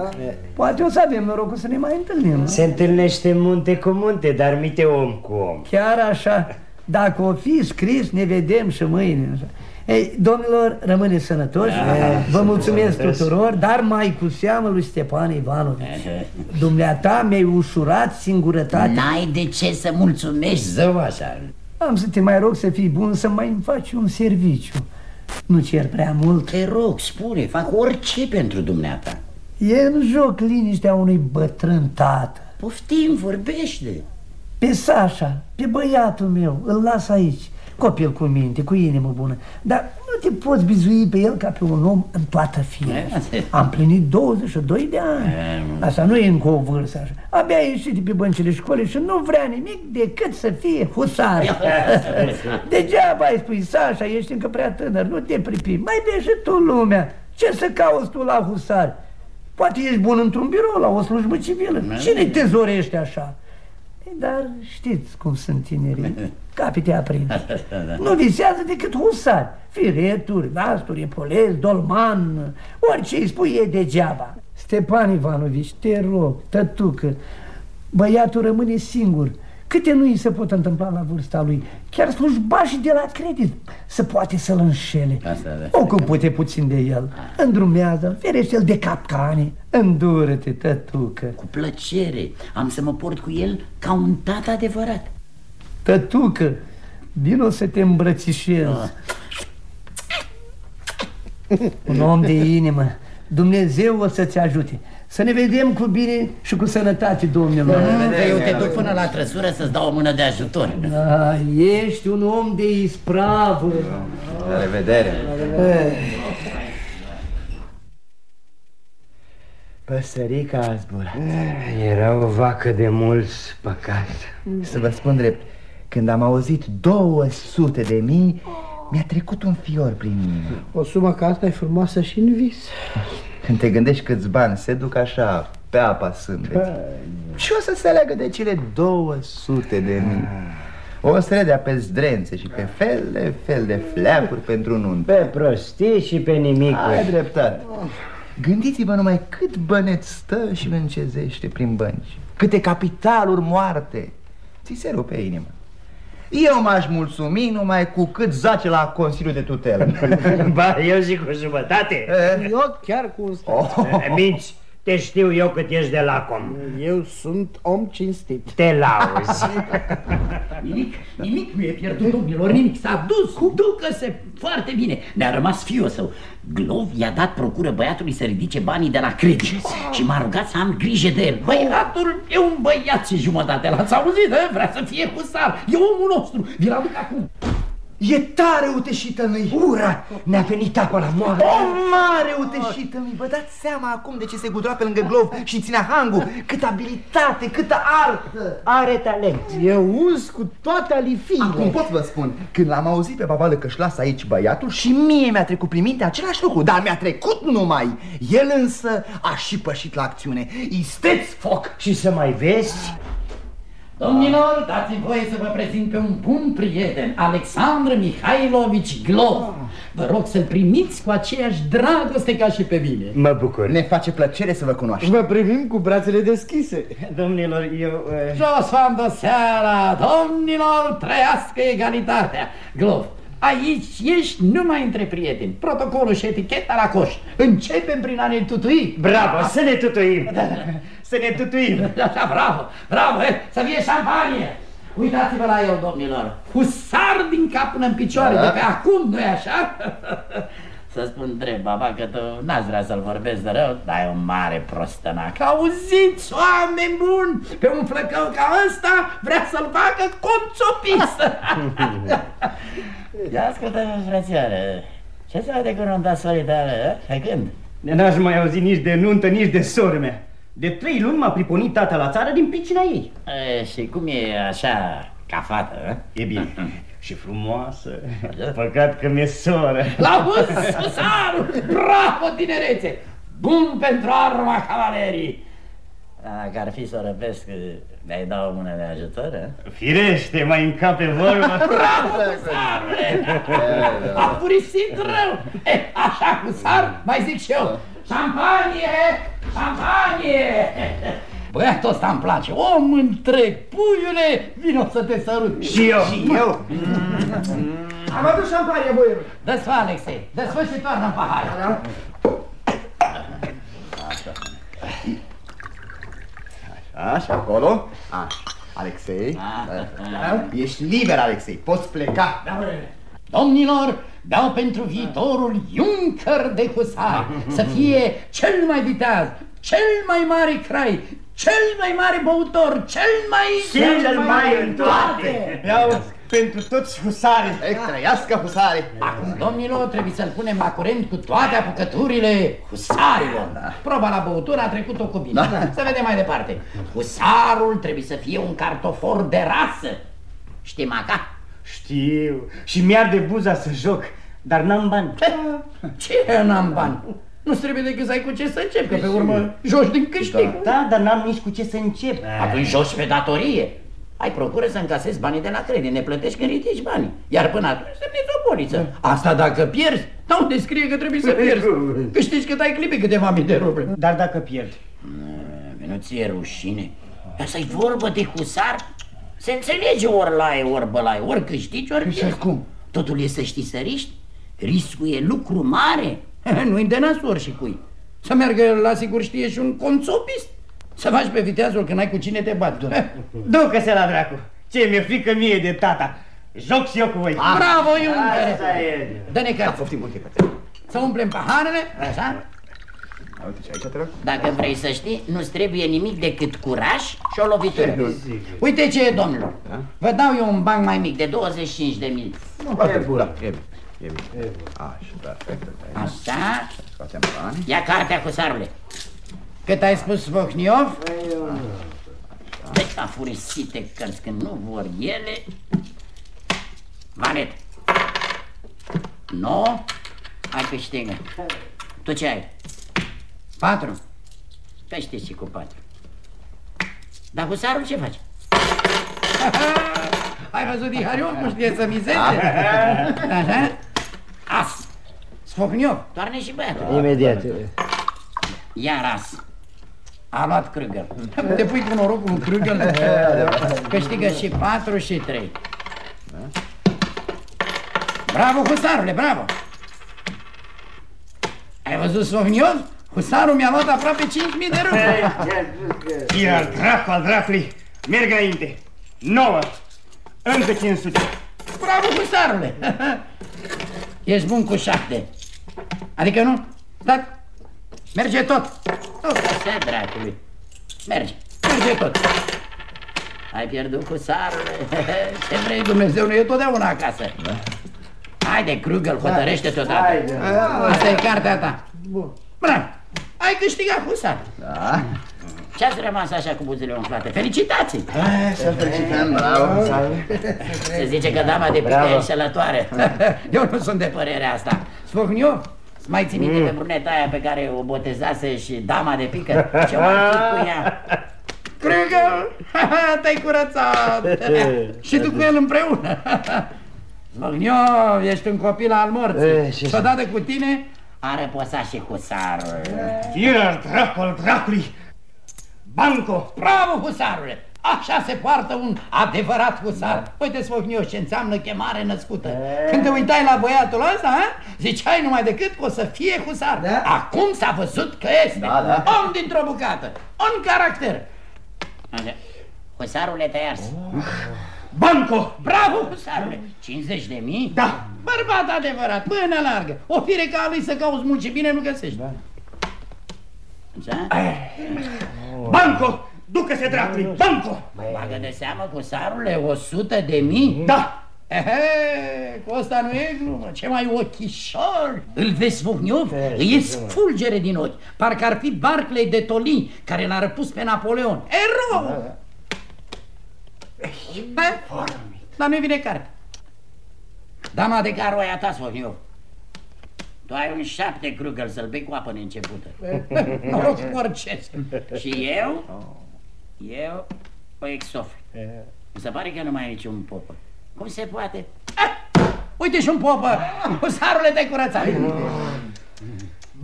Poate o să avem norocul să ne mai întâlnim. Se întâlnește munte cu munte, dar mite om cu om. Chiar așa, dacă o fi scris, ne vedem și mâine așa. Ei, domnilor, rămâneți sănătoși. Vă mulțumesc tuturor Dar mai cu seamă lui Stepan Ivanovici. Dumneata mi-ai ușurat singurătatea. N-ai de ce să mulțumești. Zău așa. Am să te mai rog să fii bun să mai îmi faci un serviciu. Nu cer prea mult. Te rog, spune, fac orice pentru dumneata. E în joc liniștea unui bătrân tată. Poftim, vorbește Pe Sasha, pe băiatul meu, îl las aici. Copil cu minte, cu inimă bună. Dar nu te poți bizui pe el ca pe un om în toată firea Am plinit 22 de ani. Asta nu e încă o vârstă așa. Abia ai ieșit de pe băncile școlii și nu vrea nimic decât să fie husar. Degeaba ai spui Sasha, ești încă prea tânăr, nu te pripi. Mai vezi și tu lumea. Ce să cauți tu la husar? Poate ești bun într-un birou, la o slujbă civilă. Cine te zorește așa? Dar știți cum sunt tinerii. *laughs* Capite aprins *laughs* Nu visează decât husari Fireturi, nasturi, epolezi, dolman Orice îi spui e degeaba. Stepan Ivanovici, te rog, tătucă Băiatul rămâne singur Câte nu îi se pot întâmpla la vârsta lui? Chiar slujbașii de la credit Să poate să-l înșele. Asta, da. O pute puțin de el. Îndrumează-l, ferește-l de capcane. Îndură-te, tătucă. Cu plăcere. Am să mă port cu el ca un tată adevărat. Tătucă, vino să te îmbrățișez. Un om de inimă. Dumnezeu o să-ți ajute Să ne vedem cu bine și cu sănătate, domnilor Că eu te duc până la trăsură să-ți dau o mână de ajutor. Da, Ești un om de ispravă. La revedere. Păsărica a zburat Era o vacă de mulți păcat. Să vă spun drept Când am auzit 200 de mii Mi-a trecut un fior prin mine. O sumă ca asta e frumoasă și în vis Când te gândești câți bani se duc așa pe apa sâmbete Și o să se leagă de cele 200 de mii? O să le dea pe zdrențe și pe fel de fel de fleacuri pentru nuntă. Pe prostii și pe nimic Ai dreptate. Gândiți-vă numai cât bănet stă și îl încezește prin bănci. Câte capitaluri moarte. Ți se rupe inima Eu m-aș mulțumi numai cu cât zace la Consiliul de Tutelă. *laughs* Ba, eu zic cu jumătate. Eu chiar cu un stat. Oh. Minți, te știu eu cât ești de lacom. Eu sunt om cinstit. Te lauzi. *laughs* Nimic, nimic nu e pierdut, domnilor, nimic. S-a dus, ducă-se foarte bine. Ne-a rămas fiul său. Glov i-a dat procură băiatului să ridice banii de la credit. Și m-a rugat să am grijă de el. Băiatul e un băiat și jumătate. L-ați auzit, eh? vrea să fie husar E omul nostru, vi-l aduc acum E tare uteșită mi Ura, ne-a venit apa la moarte. O mare uteșită mi Vă dați seama acum de ce se gudroa pe lângă glov și ținea hangul? Câtă abilitate, câtă artă. Are talent. Eu uz cu toate alifiile. Acum pot vă spun, când l-am auzit pe pavală că-și lasă aici băiatul Și mie mi-a trecut prin minte același lucru Dar mi-a trecut numai. El însă a și pășit la acțiune. Isteți foc. Și să mai vezi Domnilor, dați-mi voie să vă prezint pe un bun prieten, Alexandru Mihailovici Glov. Vă rog să-l primiți cu aceeași dragoste ca și pe mine. Mă bucur Ne face plăcere să vă cunoaștem Vă primim cu brațele deschise Domnilor, eu... Uh... Jos v-am seara, domnilor, trăiască egalitatea. Glov, aici ești numai între prieteni. Protocolul și eticheta la coș. Începem prin a ne tutui. Bravo, să ne tutuim *laughs* Să ne tutuim Așa, *laughs* bravo, bravo, eh? să fie șampanie. Uitați-vă la el, domnilor. Husar din cap până în picioare, Da. de pe acum, nu-i așa? *laughs* Să spun drept, baba, că tu n-ați vrea să-l vorbesc de rău, dar e un mare prostănac. Auziți, oameni buni, pe un flăcău ca ăsta vrea să-l facă conțopis. *laughs* Ia ascultă-mă, frățioare, ce se vede cu nunta solidară, eh? Pe când? N-aș mai auzi nici de nuntă, nici de soră mea De trei luni m-a priponit tata la țară din pricina ei E, și cum e așa, ca fată, eh? E bine *laughs* și frumoasă. Păcat că mi-e soră. La Husarul! Bravo, tinerețe! Bun pentru arma cavalerii! Dacă ar fi să o răpesc, mi-ai da o mână de ajutor, eh? Firește, mai încape vorba. *laughs* Bravo, Husarule! *laughs* A furisit rău! E, așa, Husar, mai zic și eu. Șampanie! Șampanie! *laughs* Băiatul ăsta îmi place, om întreg, puiule, vino să te sărut. Și eu. Și eu? Am adus șampanie, boierul. Dă-ți Alexei, dă-ți și toarnă în pahar. Așa, acolo. Așa. Alexei. Da? Ești liber, Alexei. Poți pleca. Domnilor, dau pentru viitorul Juncker de Husar să fie cel mai viteaz, cel mai mare crai, cel mai mare băutor, cel mai... Cel mai în toate. Iau pentru toți husarii. Ei, trăiască husarii. Acum, domnilor, trebuie să-l punem la curent cu toate apucăturile husarilor. Proba la băutură a trecut-o cu bine. Să vedem mai departe. Husarul trebuie să fie un cartofor de rasă. Știi, Maca? Știu. Și mi-ar de buza să joc, dar n-am bani. Ce n-am bani? Nu trebuie decât să ai cu ce să începi, că pe urmă joci din câștig. Da, dar n-am nici cu ce să încep. Atunci joci pe datorie. Ai procură să încasezi banii de la credit, ne plătești când ridici banii. Iar până atunci semnezi o poliță. Asta dacă pierzi, da unde scrie că trebuie să pierzi. Câștigi cât ai clipi câteva mii de ruble. Dar dacă pierd? Nu ți-e rușine? Asta-i vorbă de husar? Se înțelege ori la e, ori bălaie, ori câștigi, ori pierzi. cum? Totul e să știi să riști. Riscul e lucru mare. *laughs* Nu-i de nasuri și cui. Să meargă la sigur știe și un conțopist. Să faci pe viteazul când ai cu cine te bați. Ducă-se *laughs* la dracu. Ce mi-e frică mie de tata. Joc și eu cu voi. Bravo, Juncker! Asta e. Dă-ne cărți. Poftim multe către. Să umplem paharele, așa? Uite ce aici te rog. Dacă vrei să știi, nu-ți trebuie nimic decât curaj și o lovitură. Uite ce e, domnilor. Vă dau eu un banc mai mic, de 25 de mii. E bun. Da, e bine. E bine. Așa, perfect. Așa. Scoatem bani. Ia cartea cu sarule. Cât ai spus, Vohniov? Deci afurisite cărți când nu vor ele. Valet. No. Ai câștigă. Tu ce ai? Patru. Că știți și cu patru. Dar husarul ce face? *laughs* Ai văzut Diharion cum știe să mizeze? Așa? As. Sfocniov, toarne și băiatul. Imediat. Iar as. A luat Krugel. *laughs* Te pui cu norocul în Krugel, *laughs* câștigă și 4 și 3. Bravo, husarule, bravo! Ai văzut Sovniov? Husarul mi-a luat aproape 5.000 de ruble. Iar dracu al dracului. Merg înainte. Nouă. Încă 500. Bravo, husarule! Ești bun cu șapte. Adică nu? Da? Merge tot. Tot așa, dracului. Merge, merge tot. Ai pierdut cu sarule. *laughs* Ce vrei, Dumnezeu, nu e totdeauna acasă. Haide, Krugel, hotărăște-te odată. Asta e cartea ta. Bun. Bravo. Ai câștigat cu sar. Da. Ce-ați rămas așa cu buzele umflate? Felicitații! Să felicităm, bravo. Se zice că dama de pică e înșelătoare. Eu nu sunt de părerea asta. Sfocniu, mai ții minte pe bruneta aia pe care o botezase și dama de pică? Ce mai fi cu ea? Krugel, te-ai curățat! *laughs* și tu cu el împreună. Sfocniu, ești un copil al morții. Și odată cu tine a reposat și husarul. Iar dracu al dracului. Banco. Bravo, husarule! Așa se poartă un adevărat husar. Uite, Sfocniu, ce înseamnă chemare născută. Când te uitai la băiatul ăsta, a? ziceai numai decât că o să fie husar. Da. Acum s-a văzut că este. Da, da. Om dintr-o bucată. Un caracter. Așa. Husarule, te ars. Banco. Bravo, husarule! 50 de mii? Da. Bărbat adevărat, mână largă. O fire ca a lui să cauți munci bine nu găsești. Da. Așa? Banco. Ducă-se dracului. Banco. Bagă de seamă cu sarule 100 de mii? Da. Ehe, cu ăsta nu e glumă, ce mai ochișor! Îl vezi, Sfocniov? Îi e fulgere din ochi, parcă ar fi Barclay de Tolin, care l-a răpus pe Napoleon. Erou! Da, dar nu-i vine carte. Dama de caro aia ta, Soniu. Tu ai un șapte crugăl să-l bei cu apă neîncepută. *laughs* Noroc morcesc. Și eu? Eu o exofru. Mi se pare că nu mai ai niciun popă. Cum se poate? Ah! Uite și un popă! Husarule, te-ai curățat!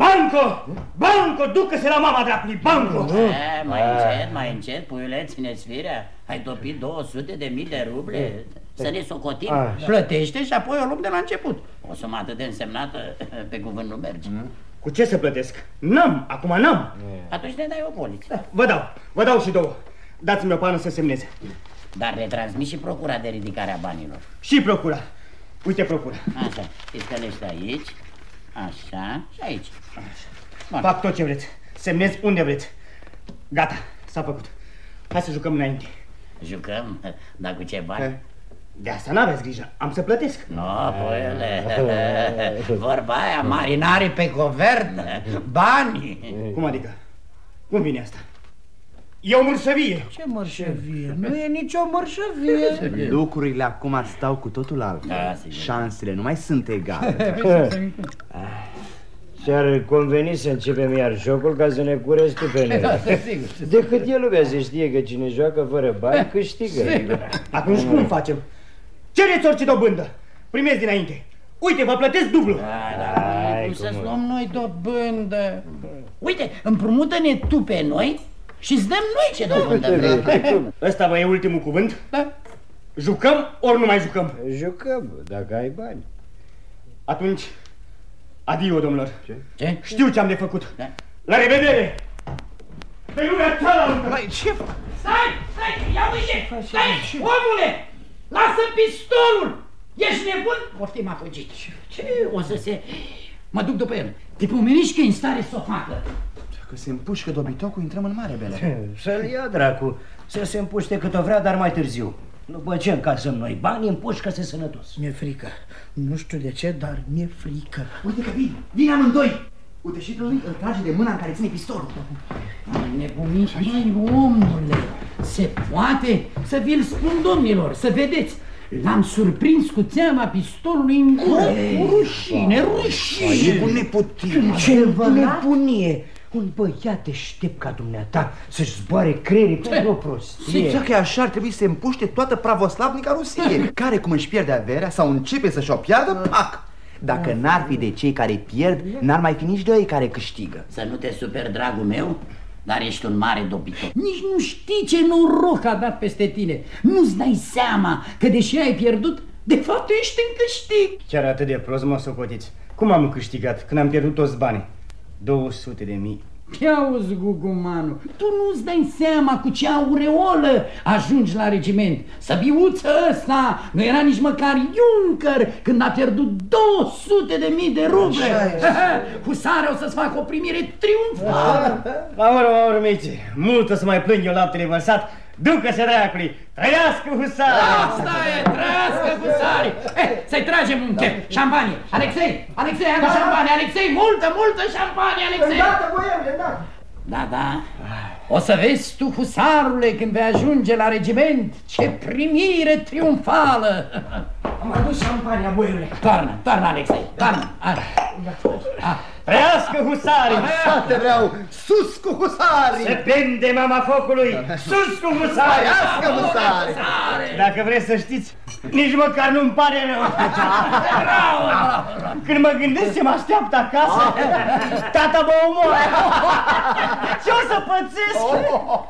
Banco! Banco! Ducă-se la mama dracului! Banco! E, mai încet, mai încet, puiule, țineți firea. Ai topit 200 de mii de ruble. Să ne socotim. Plătește și apoi o luăm de la început. O sumă atât de însemnată, *laughs* pe cuvânt nu merge. Cu ce să plătesc? N-am, acum n-am. Atunci ne dai o poliță. Vă dau, vă dau și două. Dați-mi o pană să semneze. Dar ne transmis și procura de ridicare a banilor. Și procura. Uite procura. Așa, piscălești aici, așa și aici. Bun. Fac tot ce vreți. Semnez unde vreți. Gata, s-a făcut. Hai să jucăm înainte. Jucăm, dar cu ce bani? De asta n-aveți grijă, am să plătesc. No, puiule, *laughs* vorba aia, marinari pe covert, bani. Cum adică? Cum vine asta? E o mărșăvie. Ce mărșăvie? Nu e nicio mărșăvie. Lucrurile acum stau cu totul altfel. Da, sigur. Șansele nu mai sunt egale. *laughs* Și-ar conveni să începem iar jocul ca să ne cureți tu pe noi. Decât el lumea să știe că cine joacă fără bani câștigă. Atunci cum facem? Cereți orice dobândă. Primesc dinainte. Uite, vă plătesc dublu. Da, da, cum să-ți luăm noi dobândă? Uite, împrumută-ne tu pe noi și îți dăm noi ce dobândă vrei. Ăsta vă e ultimul cuvânt? Da. Jucăm ori nu mai jucăm? Jucăm, dacă ai bani. Atunci, adio, domnilor. Ce? Știu ce am de făcut. Da. La revedere! Pe lumea cealaltă! Mai ce Stai, stai, ia uite, stai, omule, lasă pistolul. Ești nebun? Poftim a fugit. Ce o să se... Mă duc după el. Te pomeniști că e în stare să o facă. Că se împușcă dobitocul, intrăm în mare bele. *laughs* Să-l ia, dracu, să se împuște cât o vrea, dar mai târziu. După ce încasăm noi bani, împușcă-se sănătos. Mi-e frică. Nu știu de ce, dar mi-e frică. Uite că vin, vin amândoi. Uite și lui îl trage de mâna în care ține pistolul. Nebunit, mai omule, se poate să vi-l spun domnilor, să vedeți. L-am surprins cu țeama pistolului în gură. Rușine, rușine. E cu neputin. Ce nebunie! Un băiat deștept ca dumneata să-și zboare creierii pentru o prostie. Exact că așa ar trebui să se împuște toată pravoslavnica Rusiei *laughs* Care cum își pierde averea sau începe să-și o piardă, pac! Dacă n-ar fi de cei care pierd, n-ar mai fi nici de ei care câștigă Să nu te super, dragul meu, dar ești un mare dobitoc. Nici nu știi ce noroc a dat peste tine. Nu-ți dai seama că deși ai pierdut, de fapt ești în câștig. Chiar atât de prost mă socotiți. Cum am câștigat când am pierdut toți banii? 200 de mii. Ia uzi, Gugumanu, tu nu-ți dai seama cu ce aureolă ajungi la regiment. Săbiuță ăsta nu era nici măcar Juncker când a pierdut 200 de mii de ruble. Husarea o să-ți facă o primire triumfală. La urmă, urmiți, mult o să mai plâng eu laptele vărsat. Ducă-se dracului, trăiască husarea! Asta e, trăiască husarii! Eh, să-i tragem un chef, șampanie! Alexei, Alexei, adu șampanie, Alexei, multă, multă șampanie, Alexei! Da, da. O să vezi tu, husarule, când vei ajunge la regiment, ce primire triumfală! Am adus șampania, boiule. Toarnă, toarnă, Alexei, toarnă! A, a, Trăiască husarii! Așa te vreau, sus cu Se husarii! pende mama focului! Sus cu husarii! Trăiască husarii! Dacă vreți să știți, nici măcar nu-mi pare rău. Când mă gândesc ce mă așteaptă acasă, tata mă omoară. Ce o să pățesc?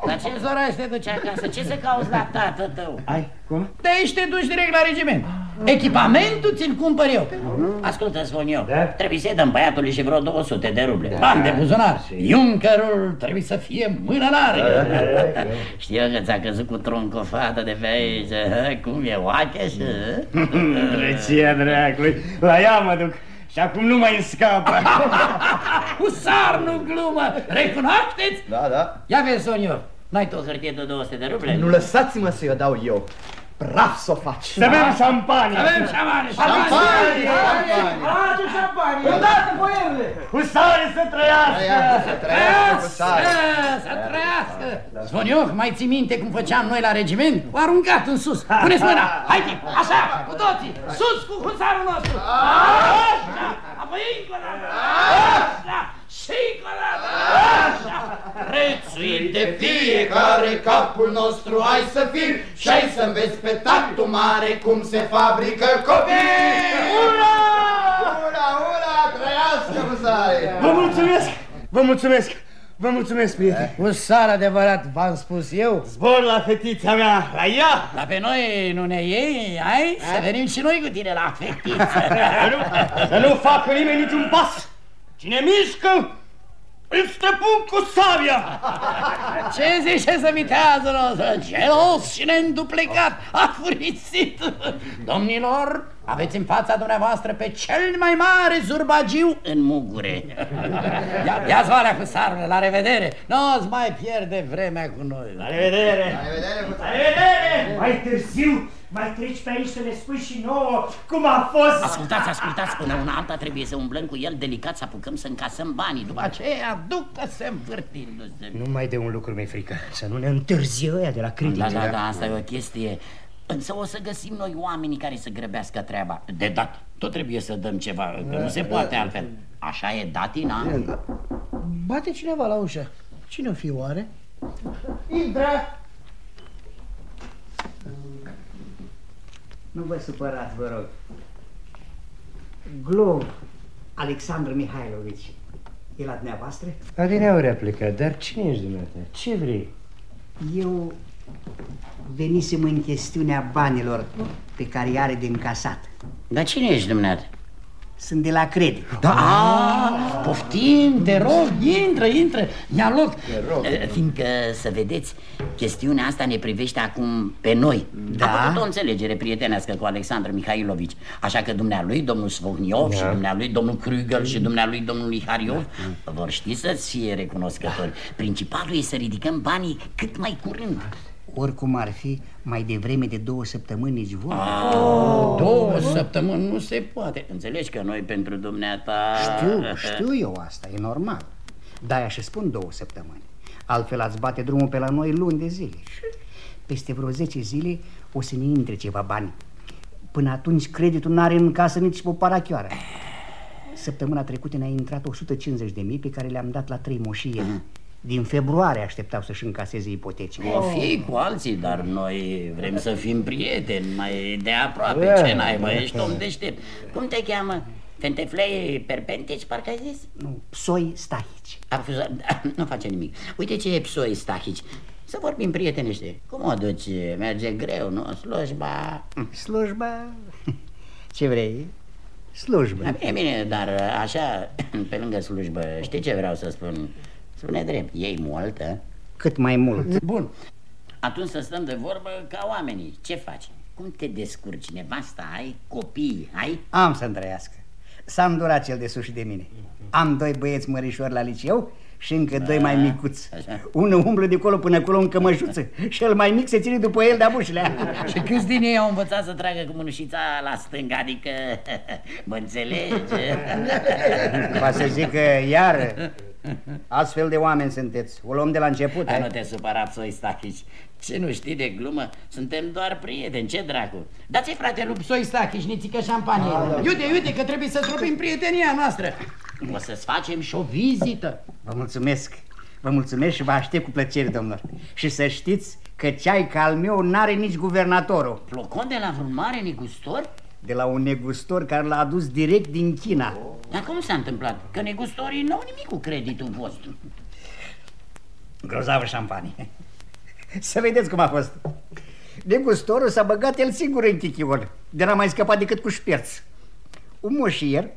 dar ce zorași te duci acasă? Ce să cauți la tată tău? Ai, cum? De aici te duci direct la regiment. Echipamentul ți-l cumpăr eu. Ascultă, spun eu, Da? trebuie să-i dăm băiatului și vreo 200 de ruble. Bani de buzunar. Junkerul trebuie să fie mână largă. Știu că ți-a căzut cu truncul fată de pe aici. Cum e, oacheș și... *laughs* Reția dracului, la ea mă duc. Și acum nu mai îmi scapă. *laughs* Husar, nu glumă! Recunoașteți? Da, da Ia vezi, Sonio, n-ai tu o hârtie de 200 de ruble? Nu lăsați-mă să-i o dau eu Praf să o faci. Să bem șampanie! Avem șamane, șamane! Adu șampanie! Odată, boierule! Husare să trăiască! Să trăiască cu sare. Să trăiască! Zvonioc, mai ții minte cum făceam noi la regiment? Cu aruncat în sus. Puneți mâna! Haide, așa, cu toții! Sus cu husarul nostru! Așa! Apoi încă o dată! Așa! Și încă o dată! Așa! Prețuim de Fiecare capul nostru ai să fim Și ai să înveți pe tactul mare cum se fabrică copii Ura! Ura, ura, trăiască cu sare. Vă mulțumesc! Vă mulțumesc! Vă mulțumesc, prieteni! Un sar adevărat, v-am spus eu. Zbor la fetița mea, la ea! Dar pe noi nu ne iei, ai? Să venim și noi cu tine la fetiță. *laughs* Să nu, să nu facă nimeni niciun pas! Cine mișcă, îl stăpân cu sabia! *laughs* Ce zice să vitează nostru? Gelos și neînduplecat, afurisit. Domnilor, aveți în fața dumneavoastră pe cel mai mare zurbagiu în mugure. Ia, ia-ți valea cu sară, la revedere. Nu-ți mai pierde vremea cu noi. La revedere! La revedere cu La sare. revedere! Mai târziu, mai treci pe aici să ne spui și nouă cum a fost. Ascultați, ascultați, până una alta trebuie să umblăm cu el delicat, să apucăm să încasăm banii. După aceea, ducă-se învârtindu-se. Numai de un lucru mi-e frică, să nu ne întârzie ăia de la credit. Da, da, da, asta e o chestie. Însă o să găsim noi oamenii care să grăbească treaba. De dat, tot trebuie să dăm ceva, că nu se poate altfel. Așa e, datina? Bate cineva la ușă. Cine o fi oare? Intră! Nu vă supărați, vă rog. Glov, Alexandru Mihailovici, e la dumneavoastră? Adineauri a plecat, dar cine ești dumneata? Ce vrei? Eu venisem în chestiunea banilor pe care i-are de încasat. Dar cine ești dumneata? Sunt de la credit. Da, a, poftim, te rog, intră, intră, ia loc. Eh, Fiindcă, să vedeți, chestiunea asta ne privește acum pe noi. Da. A făcut o înțelegere prietenească cu Alexandru Mihailovici. Așa că dumnealui, domnul Svohniov și dumnealui, domnul Krugel și dumnealui, domnul Ihariov, vor ști să-ți fie recunoscători. Principalul e să ridicăm banii cât mai curând. Oricum ar fi, mai devreme de două săptămâni nici vorba. Două săptămâni nu se poate. Înțelegi că noi pentru dumneata... Știu, știu eu asta, e normal. Da, și spun două săptămâni. Altfel ați bate drumul pe la noi luni de zile. Peste vreo 10 zile o să ne intre ceva bani. Până atunci creditul n-are în casă nici o parachioară. Săptămâna trecută ne-a intrat 150 de mii pe care le-am dat la trei moșie. Din februarie așteptau să-și încaseze ipotecile. O fi cu alții, dar noi vrem să fim prieteni mai de aproape. Da. Ce n-ai, mă, ești om deștept. Cum te cheamă? Fenteflei perpentici, parcă ai zis? Nu, psoi stahici. Afuza... *laughs* Nu face nimic. Uite ce e psoi stahici. Să vorbim prietenește. Cum o duci? Merge greu, nu? Slujba... Slujba... *laughs* Ce vrei? Slujbă. E bine, dar așa, *clears throat* pe lângă slujbă, știi ce vreau să spun? Spune drept, ei mult, a? Cât mai mult. Bun. Atunci să stăm de vorbă ca oamenii. Ce faci? Cum te descurci? Nevasta ai? Copii ai? Am să-mi trăiască. S-a îndurat cel de sus și de mine. Am doi băieți mărișori la liceu și încă doi mai micuți. așa. Unul umblă de acolo până acolo în cămășuță și el mai mic se ține după el de-a bușlea. *laughs* Și câți din ei au învățat să tragă cu mânușița la stânga, adică *laughs* mă înțelege? Va să zic că iar astfel de oameni sunteți. O luăm de la început, Hai, nu eh? te supăra, Psoi Stachici. Ce nu știi de glumă? Suntem doar prieteni, ce dracu? Dați-i frate lui Psoi Stachici, nițică șampanie. Iute, iute că trebuie să stropim prietenia noastră. O să-ți facem și o vizită. Vă mulțumesc. Vă mulțumesc și vă aștept cu plăcere, domnilor. Și să știți că ceai ca al meu n-are nici guvernatorul. Flocon de la vreun mare negustor? De la un negustor care l-a adus direct din China. Dar cum s-a întâmplat? Că negustorii n-au nimic cu creditul vostru. Grozavă șampanie. Să vedeți cum a fost. Negustorul s-a băgat el singur în chichiol, de n-a mai scăpat decât cu șperț. Un moșier,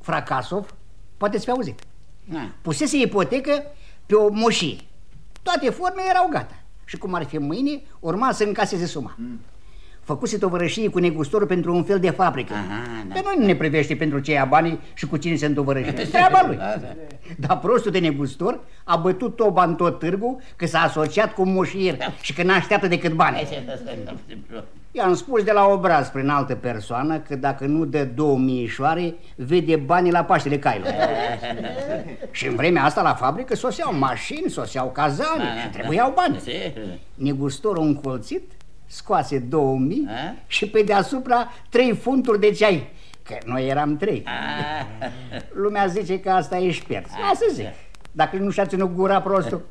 Fracasov, poate fi auzit, Na. pusese ipotecă pe o moșie. Toate formele erau gata. Și cum ar fi mâine, urma să încaseze suma. Făcuse tovărășie cu negustorul pentru un fel de fabrică. Aha, da. Pe noi nu ne privește pentru ce ia banii și cu cine se întovărăște. *laughs* Treaba lui. Da, da. Dar prostul de negustor a bătut toba în tot târgul că s-a asociat cu un moșier și că n-așteaptă decât bani. I-am spus de la obraz prin altă persoană că dacă nu dă două miișoare, vede banii la Paștele Cailor. *laughs* și în vremea asta la fabrică soseau mașini, soseau cazane, trebuiau bani. Negustorul încolțit scoase 2000 A? și pe deasupra trei funturi de ceai. Că noi eram trei. Lumea zice că asta e șpert. Asta zic. Dacă nu și-a ținut gura prostul.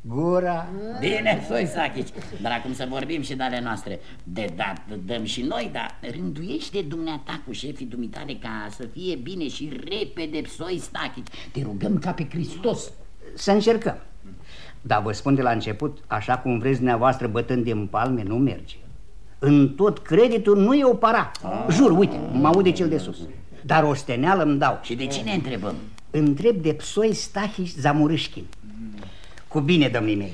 Gura. Bine, soi Sachici, dar acum să vorbim și de ale noastre. De dat dăm și noi, dar rânduiește dumneata cu șefii dumitale ca să fie bine și repede psoi Stachici. Te rugăm ca pe Hristos. Să încercăm. Dar vă spun de la început, așa cum vreți dumneavoastră bătând din palme, nu merge. În tot creditul nu e o para. Jur, uite, mă aude cel de sus. Dar o steneală îmi dau. Și de cine întrebăm? Întreb de Psoi Stahiș Zamurâșchin. Cu bine, domnii mei.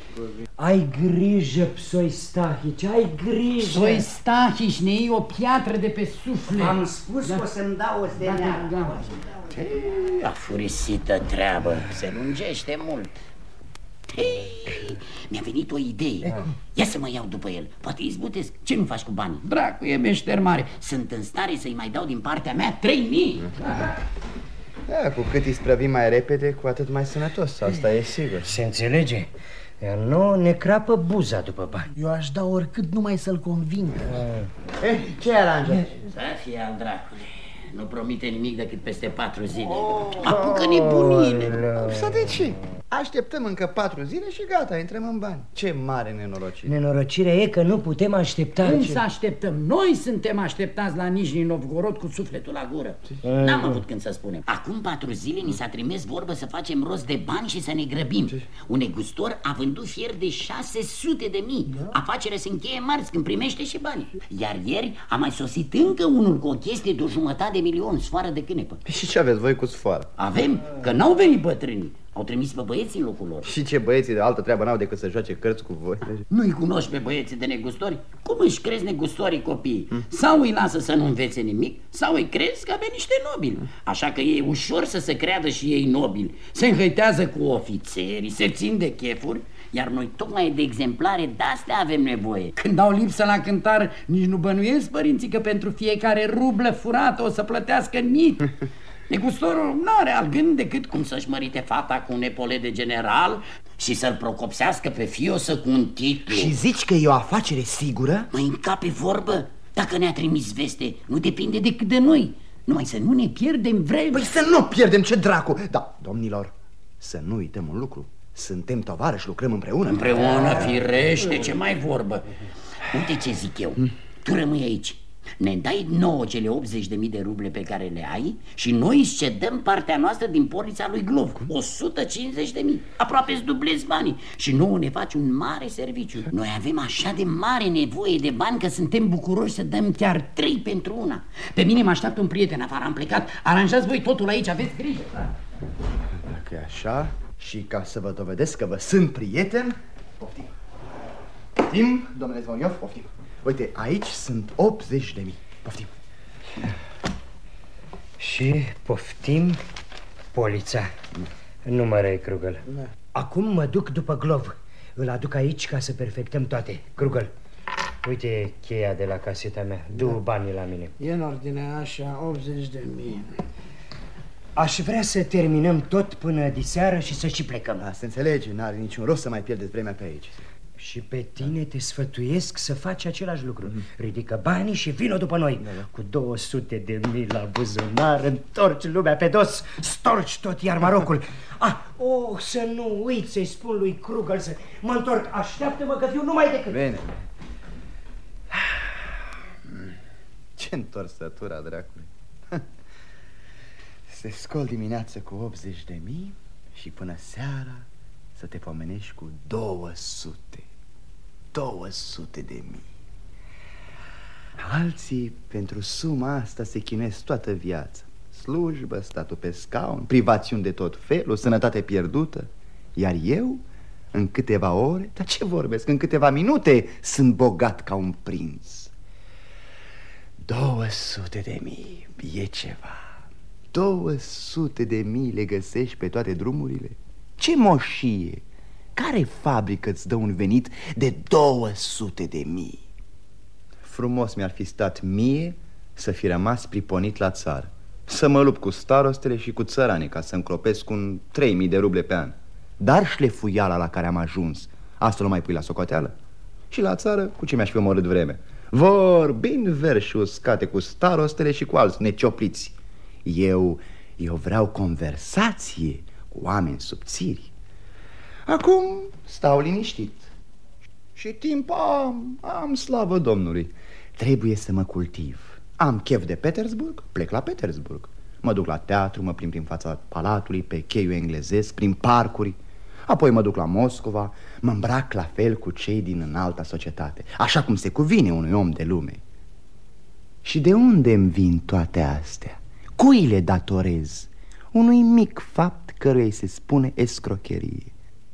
Ai grijă, Psoi Stahici, ai grijă. Soi Stachici, ne iei o piatră de pe suflet. Am spus că o să-mi dau o steneală. Da, da, da. Afurisită treabă, se lungește mult. Hei, mi-a venit o idee. Ia să mă iau după el. Poate izbutesc. Ce nu faci cu banii? Dracu, e meșter mare. Sunt în stare să-i mai dau din partea mea 3000. Da, cu cât îi sprăvim mai repede, cu atât mai sănătos, asta e sigur Se înțelege? Iar nu ne crapă buza după bani. Eu aș da oricât numai să-l conving. Eh, ce aranjat? Să fie al dracului. Nu promite nimic decât peste patru zile. Apucă nebunile. Să de ce? Așteptăm încă patru zile și gata, intrăm în bani Ce mare nenorocire Nenorocirea e că nu putem aștepta Cum ce- să așteptăm? Noi suntem așteptați la Nijni Novgorod cu sufletul la gură. N-am avut când să spunem. Acum patru zile ni s-a trimis vorbă să facem rost de bani și să ne grăbim. Un negustor a vândut fier de 600 de mii. Afacerea se încheie marți când primește și bani. Iar ieri a mai sosit încă unul cu o chestie de o jumătate de milion, sfoară de cânepă. Și ce aveți voi cu sfoară? Avem, că n-au venit bătrânii. Au trimis pe băieții în locul lor. Și ce băieții de altă treabă n-au decât să joace cărți cu voi Nu-i cunoști pe băieții de negustori? Cum își crezi negustorii copiii? Sau îi lasă să nu învețe nimic, sau îi crezi că avem niște nobili. Așa că e ușor să se creadă și ei nobili. Se înhăitează cu ofițerii, se țin de chefuri, iar noi tocmai de exemplare de-astea avem nevoie. Când au lipsă la cântar, nici nu bănuiesc părinții că pentru fiecare rublă furată o să plătească nit. *laughs* Negustorul nu are alt gând decât cum să-și mărite fata cu un epolet de general și să-l procopsească pe fiosă cu un titlu. Și zici că e o afacere sigură? Mai încape vorbă? Dacă ne-a trimis veste, nu depinde decât de noi. Numai să nu ne pierdem vreme. Păi să nu pierdem ce dracu Da, domnilor, să nu uităm un lucru Suntem tovarăși, lucrăm împreună Împreună, firește, ce mai vorbă. Uite ce zic eu. Tu rămâi aici. Ne dai nouă cele 80.000 de ruble pe care le ai și noi îți cedăm partea noastră din pornița lui Glov. 150.000. Aproape îți dublezi banii. Și nouă ne faci un mare serviciu. Noi avem așa de mare nevoie de bani că suntem bucuroși să dăm chiar trei pentru una. Pe mine mă așteaptă un prieten afară, am plecat. Aranjați voi totul aici, aveți grijă. Dacă e așa și ca să vă dovedesc că vă sunt prieten Poftim Poftim, domnule Zvoniov, poftim Uite, aici sunt 80 de mii Poftim Și poftim polița. Nu mă răi, Krugel. Acum mă duc după glov. Îl aduc aici ca să perfectăm toate. Krugel, uite cheia de la caseta mea. Du banii la mine. E în ordine așa, 80 de mii. Aș vrea să terminăm tot până diseară și să și plecăm. Da, se înțelege, n-are niciun rost să mai pierdeți vremea pe aici Și pe tine te sfătuiesc să faci același lucru. Ridică banii și vină după noi. Cu 200 de mii la buzunar, întorci lumea pe dos, storci tot iar Marocul. *laughs* Ah, oh, să nu uit să-i spun lui Krugel să mă întorc. Așteaptă-mă că fiu numai decât. Bine Ce întorsătura, dracului *laughs* Se scol dimineață cu 80 de mii și până seara să te pomenești cu 200 200 de mii. Alții pentru suma asta se chinuiesc toată viața. Slujbă, statul pe scaun, privațiuni de tot felul, sănătate pierdută. Iar eu, în câteva ore, dar ce vorbesc, în câteva minute sunt bogat ca un prinț. 200 de mii, e ceva. 200 de mii le găsești pe toate drumurile? Ce moșie! Care fabrică îți dă un venit de 200 de mii? Frumos mi-ar fi stat mie să fi rămas priponit la țară Să mă lupt cu starostele și cu țărane Ca să încropesc un 3000 de ruble pe an Dar șlefuiala la care am ajuns Asta nu mai pui la socoteală? Și la țară, cu ce mi-aș fi omorât vreme? Vorbind verși uscate cu starostele și cu alți neciopliți Eu, eu vreau conversație cu oameni subțiri Acum stau liniștit. Și timp am, am slavă Domnului. Trebuie să mă cultiv. Am chef de Petersburg, plec la Petersburg. Mă duc la teatru, mă plimb prin fața palatului Pe cheiul englezesc, prin parcuri. Apoi mă duc la Moscova Mă îmbrac la fel cu cei din înalta societate Așa cum se cuvine unui om de lume. Și de unde îmi vin toate astea? Cui le datorez? Unui mic fapt căruia îi se spune escrocherie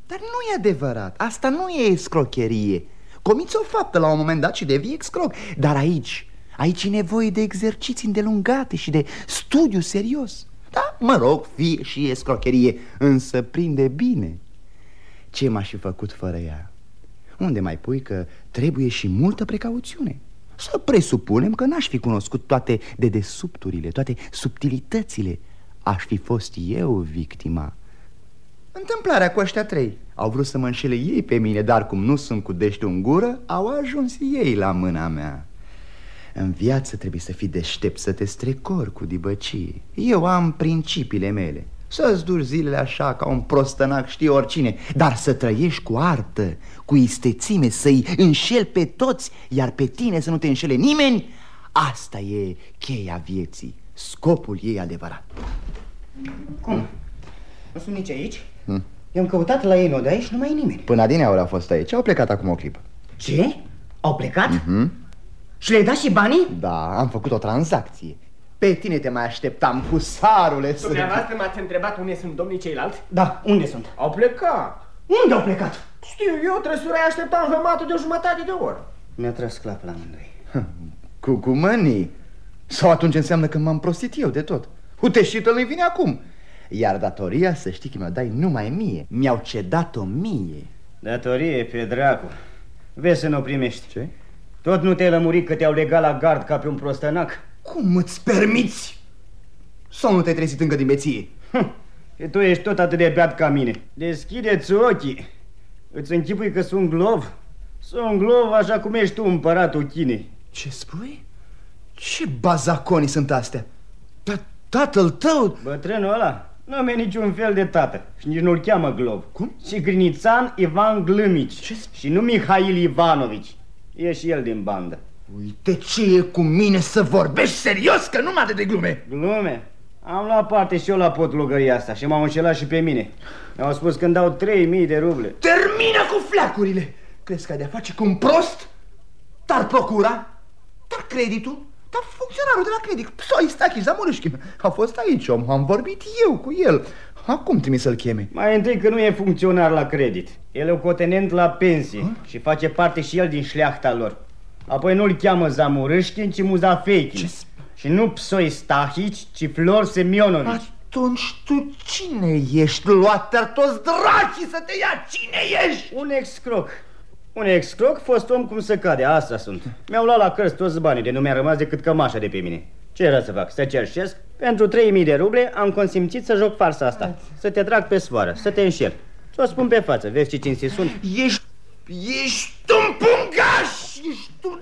Dar nu e adevărat, asta nu e escrocherie. Comiți o faptă la un moment dat și devii excroc Dar aici, aici e nevoie de exerciții îndelungate și de studiu serios. Da, mă rog, fie și escrocherie, însă prinde bine. Ce m-aș fi făcut fără ea? Unde mai pui că trebuie și multă precauțiune? Să presupunem că n-aș fi cunoscut toate dedesubturile, toate subtilitățile. Aș fi fost eu victima Întâmplarea cu ăștia trei. Au vrut să mă înșele ei pe mine Dar cum nu sunt cu dește în gură Au ajuns ei la mâna mea. În viață trebuie să fii deștept Să te strecori cu dibăcie Eu am principiile mele. Să-ți duci zilele așa ca un prostănac Știi oricine Dar să trăiești cu artă Cu istețime Să-i înșel pe toți Iar pe tine să nu te înșele nimeni Asta e cheia vieții. Scopul ei adevărat. Cum? Nu sunt nici aici? Hmm. I-am căutat la ei de aici, nu mai e nimeni Până adineauri au fost aici, au plecat acum o clipă Ce? Au plecat? mm -hmm. Și le-ai dat și banii? Da, am făcut o tranzacție Pe tine te mai așteptam, husarule Dumneavoastră m-ați întrebat unde sunt domnii ceilalți? Da, unde sunt? Au plecat Unde au plecat? Știu eu, trăsura așteptam jumătate de o jumătate de oră Mi-a tras clap la amândoi Cu, cu mănii Sau atunci înseamnă că m-am prostit eu de tot Uite și nu-i vine acum iar datoria, să știi că mi-o dai numai mie Mi-au cedat-o mie Datorie pe dracu Vezi să nu o primești Ce? Tot nu te-ai lămurit că te-au legat la gard ca pe un prostănac? Cum îți permiți? Sau nu te-ai trezit încă din beție? Și tu ești tot atât de beat ca mine Deschide-ți ochii Îți închipui că sunt glov? Sunt glov așa cum ești tu împăratul Chinei Ce spui? Ce bazaconii sunt astea? Dar tatăl tău... Bătrânul ăla nu e niciun fel de tată și nici nu-l cheamă Glov. Cum? Și Grinițan Ivan Glâmici. Ce? Și nu Mihail Ivanovici. E și el din bandă. Uite ce e cu mine să vorbești serios, că nu mă de glume. Glume? Am luat parte și eu la potlugăria asta și m-au înșelat și pe mine. Mi-au spus că dau 3000 de ruble. Termină cu fleacurile! Crezi că ai de-a face cu un prost? Dar procura? Dar creditul? Dar funcționarul de la credit, Psoi Stachi Zamurâșchin, a fost aici om, am vorbit eu cu el. Acum trebuie să-l cheme. Mai întâi că nu e funcționar la credit. El e cotenent la pensie ha? și face parte și el din șleachta lor. Apoi nu-l cheamă Zamurâșchin, ci Muzafechi. Și nu Psoi Stahici, ci Flor Semionovici. Atunci tu cine ești, luat toți dracii să te ia? Cine ești? Un excroc. Un excroc, fost om cum se cade, asta sunt. Mi-au luat la cărți toți banii, de nu mi-a rămas decât cămașa de pe mine. Ce era să fac? Să cerșesc? Pentru 3000 de ruble am consimțit să joc farsa asta. Să te trag pe soară, să te înșel. Să o spun pe față, vezi ce cinsti sunt? Ești... Ești un pungaș! Ești un...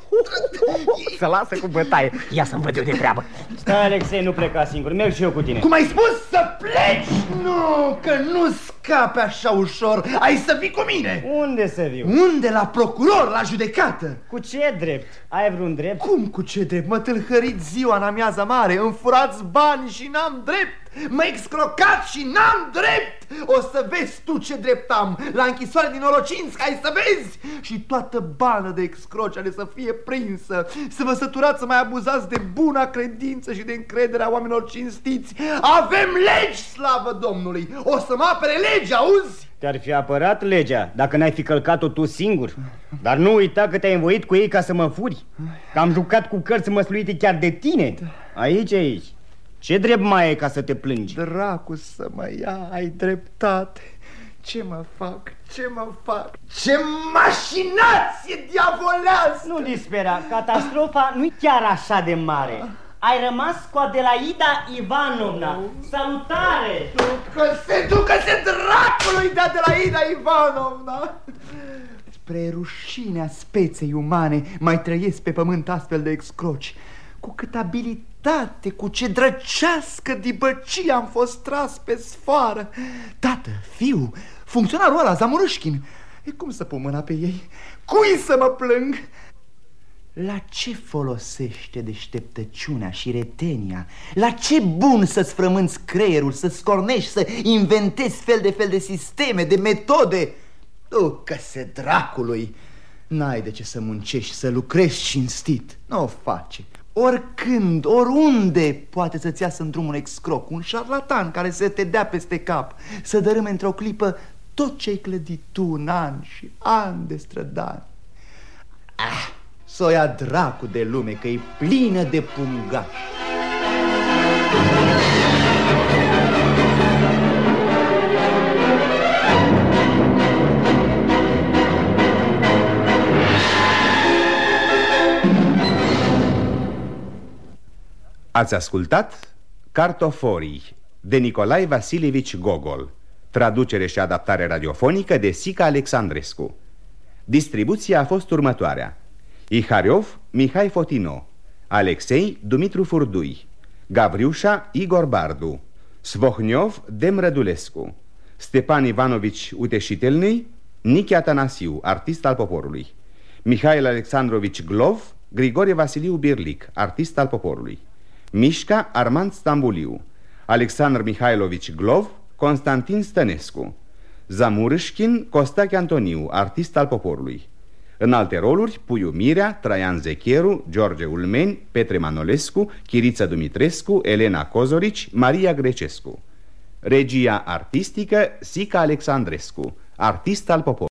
Să lasă cu bătaie, ia să-mi văd eu de treabă. Stai, Alexei, nu pleca singur, merg și eu cu tine. Cum ai spus să pleci? Nu, că nu scape așa ușor, ai să vii cu mine. Unde să viu? Unde? La procuror, la judecată. Cu ce drept? Ai vreun drept? Cum cu ce drept? Mă tâlhăriți ziua în amiaza mare, îmi furați bani și n-am drept. Mă excrocat și n-am drept! O să vezi tu ce drept am! La închisoare din Orocinsk ai să vezi! Și toată bană de excroci are să fie prinsă! Să vă săturați să mai abuzați de buna credință și de încrederea oamenilor cinstiți! Avem legi, slavă Domnului! O să mă apere legi, auzi? Te-ar fi apărat legea dacă n-ai fi călcat-o tu singur Dar nu uita că te-ai învoit cu ei ca să mă furi Că am jucat cu cărți măsluite chiar de tine Aici, aici Ce drept mai e ca să te plângi? Dracu să mă ia, ai dreptate Ce mă fac, ce mă fac Ce mașinație diavolească Nu dispera, catastrofa nu-i chiar așa de mare ai rămas cu Adelaida Ivanovna. Salutare! Ducă-se, ducă-se dracului de Adelaida Ivanovna! Spre rușinea speței umane mai trăiesc pe pământ astfel de excroci. Cu cât abilitate, cu ce drăcească dibăcie am fost tras pe sfoară. Tată, fiu, funcționarul ăla, Zamurâșchin. E cum să pun mâna pe ei? Cui să mă plâng? La ce folosește deșteptăciunea și retenia? La ce bun să-ți frămânți creierul, să scornești, să inventezi fel de fel de sisteme, de metode? Ducă-se dracului! N-ai de ce să muncești, să lucrezi cinstit. Nu o face. Oricând, oriunde poate să-ți iasă în drum un excroc, un șarlatan care să te dea peste cap, să dărâme într-o clipă tot ce ai clădit tu în ani și ani de strădani. Ah! Să o ia dracu de lume, că e plină de pungași. Ați ascultat Cartoforii de Nicolae Vasilievici Gogol Traducere și adaptare radiofonică de Sica Alexandrescu. Distribuția a fost următoarea. Ihariov, Mihai Fotino Alexei, Dumitru Furdui Gavriușa, Igor Bardu Svohniov, Dem Rădulescu Stepan Ivanovici Uteșitelnui Nichi Atanasiu, artist al poporului Mihail Alexandrovici Glov Grigore Vasiliu Birlic, artist al poporului Mișca Armand Stambuliu Alexandru Mihailovici Glov Constantin Stănescu Zamurâșchin Costache Antoniu, artist al poporului în alte roluri, Puiu Mirea, Traian Zecheru, George Ulmeni, Petre Manolescu, Chiriță Dumitrescu, Elena Cozorici, Maria Grecescu. Regia artistică Sica Alexandrescu, artist al poporului.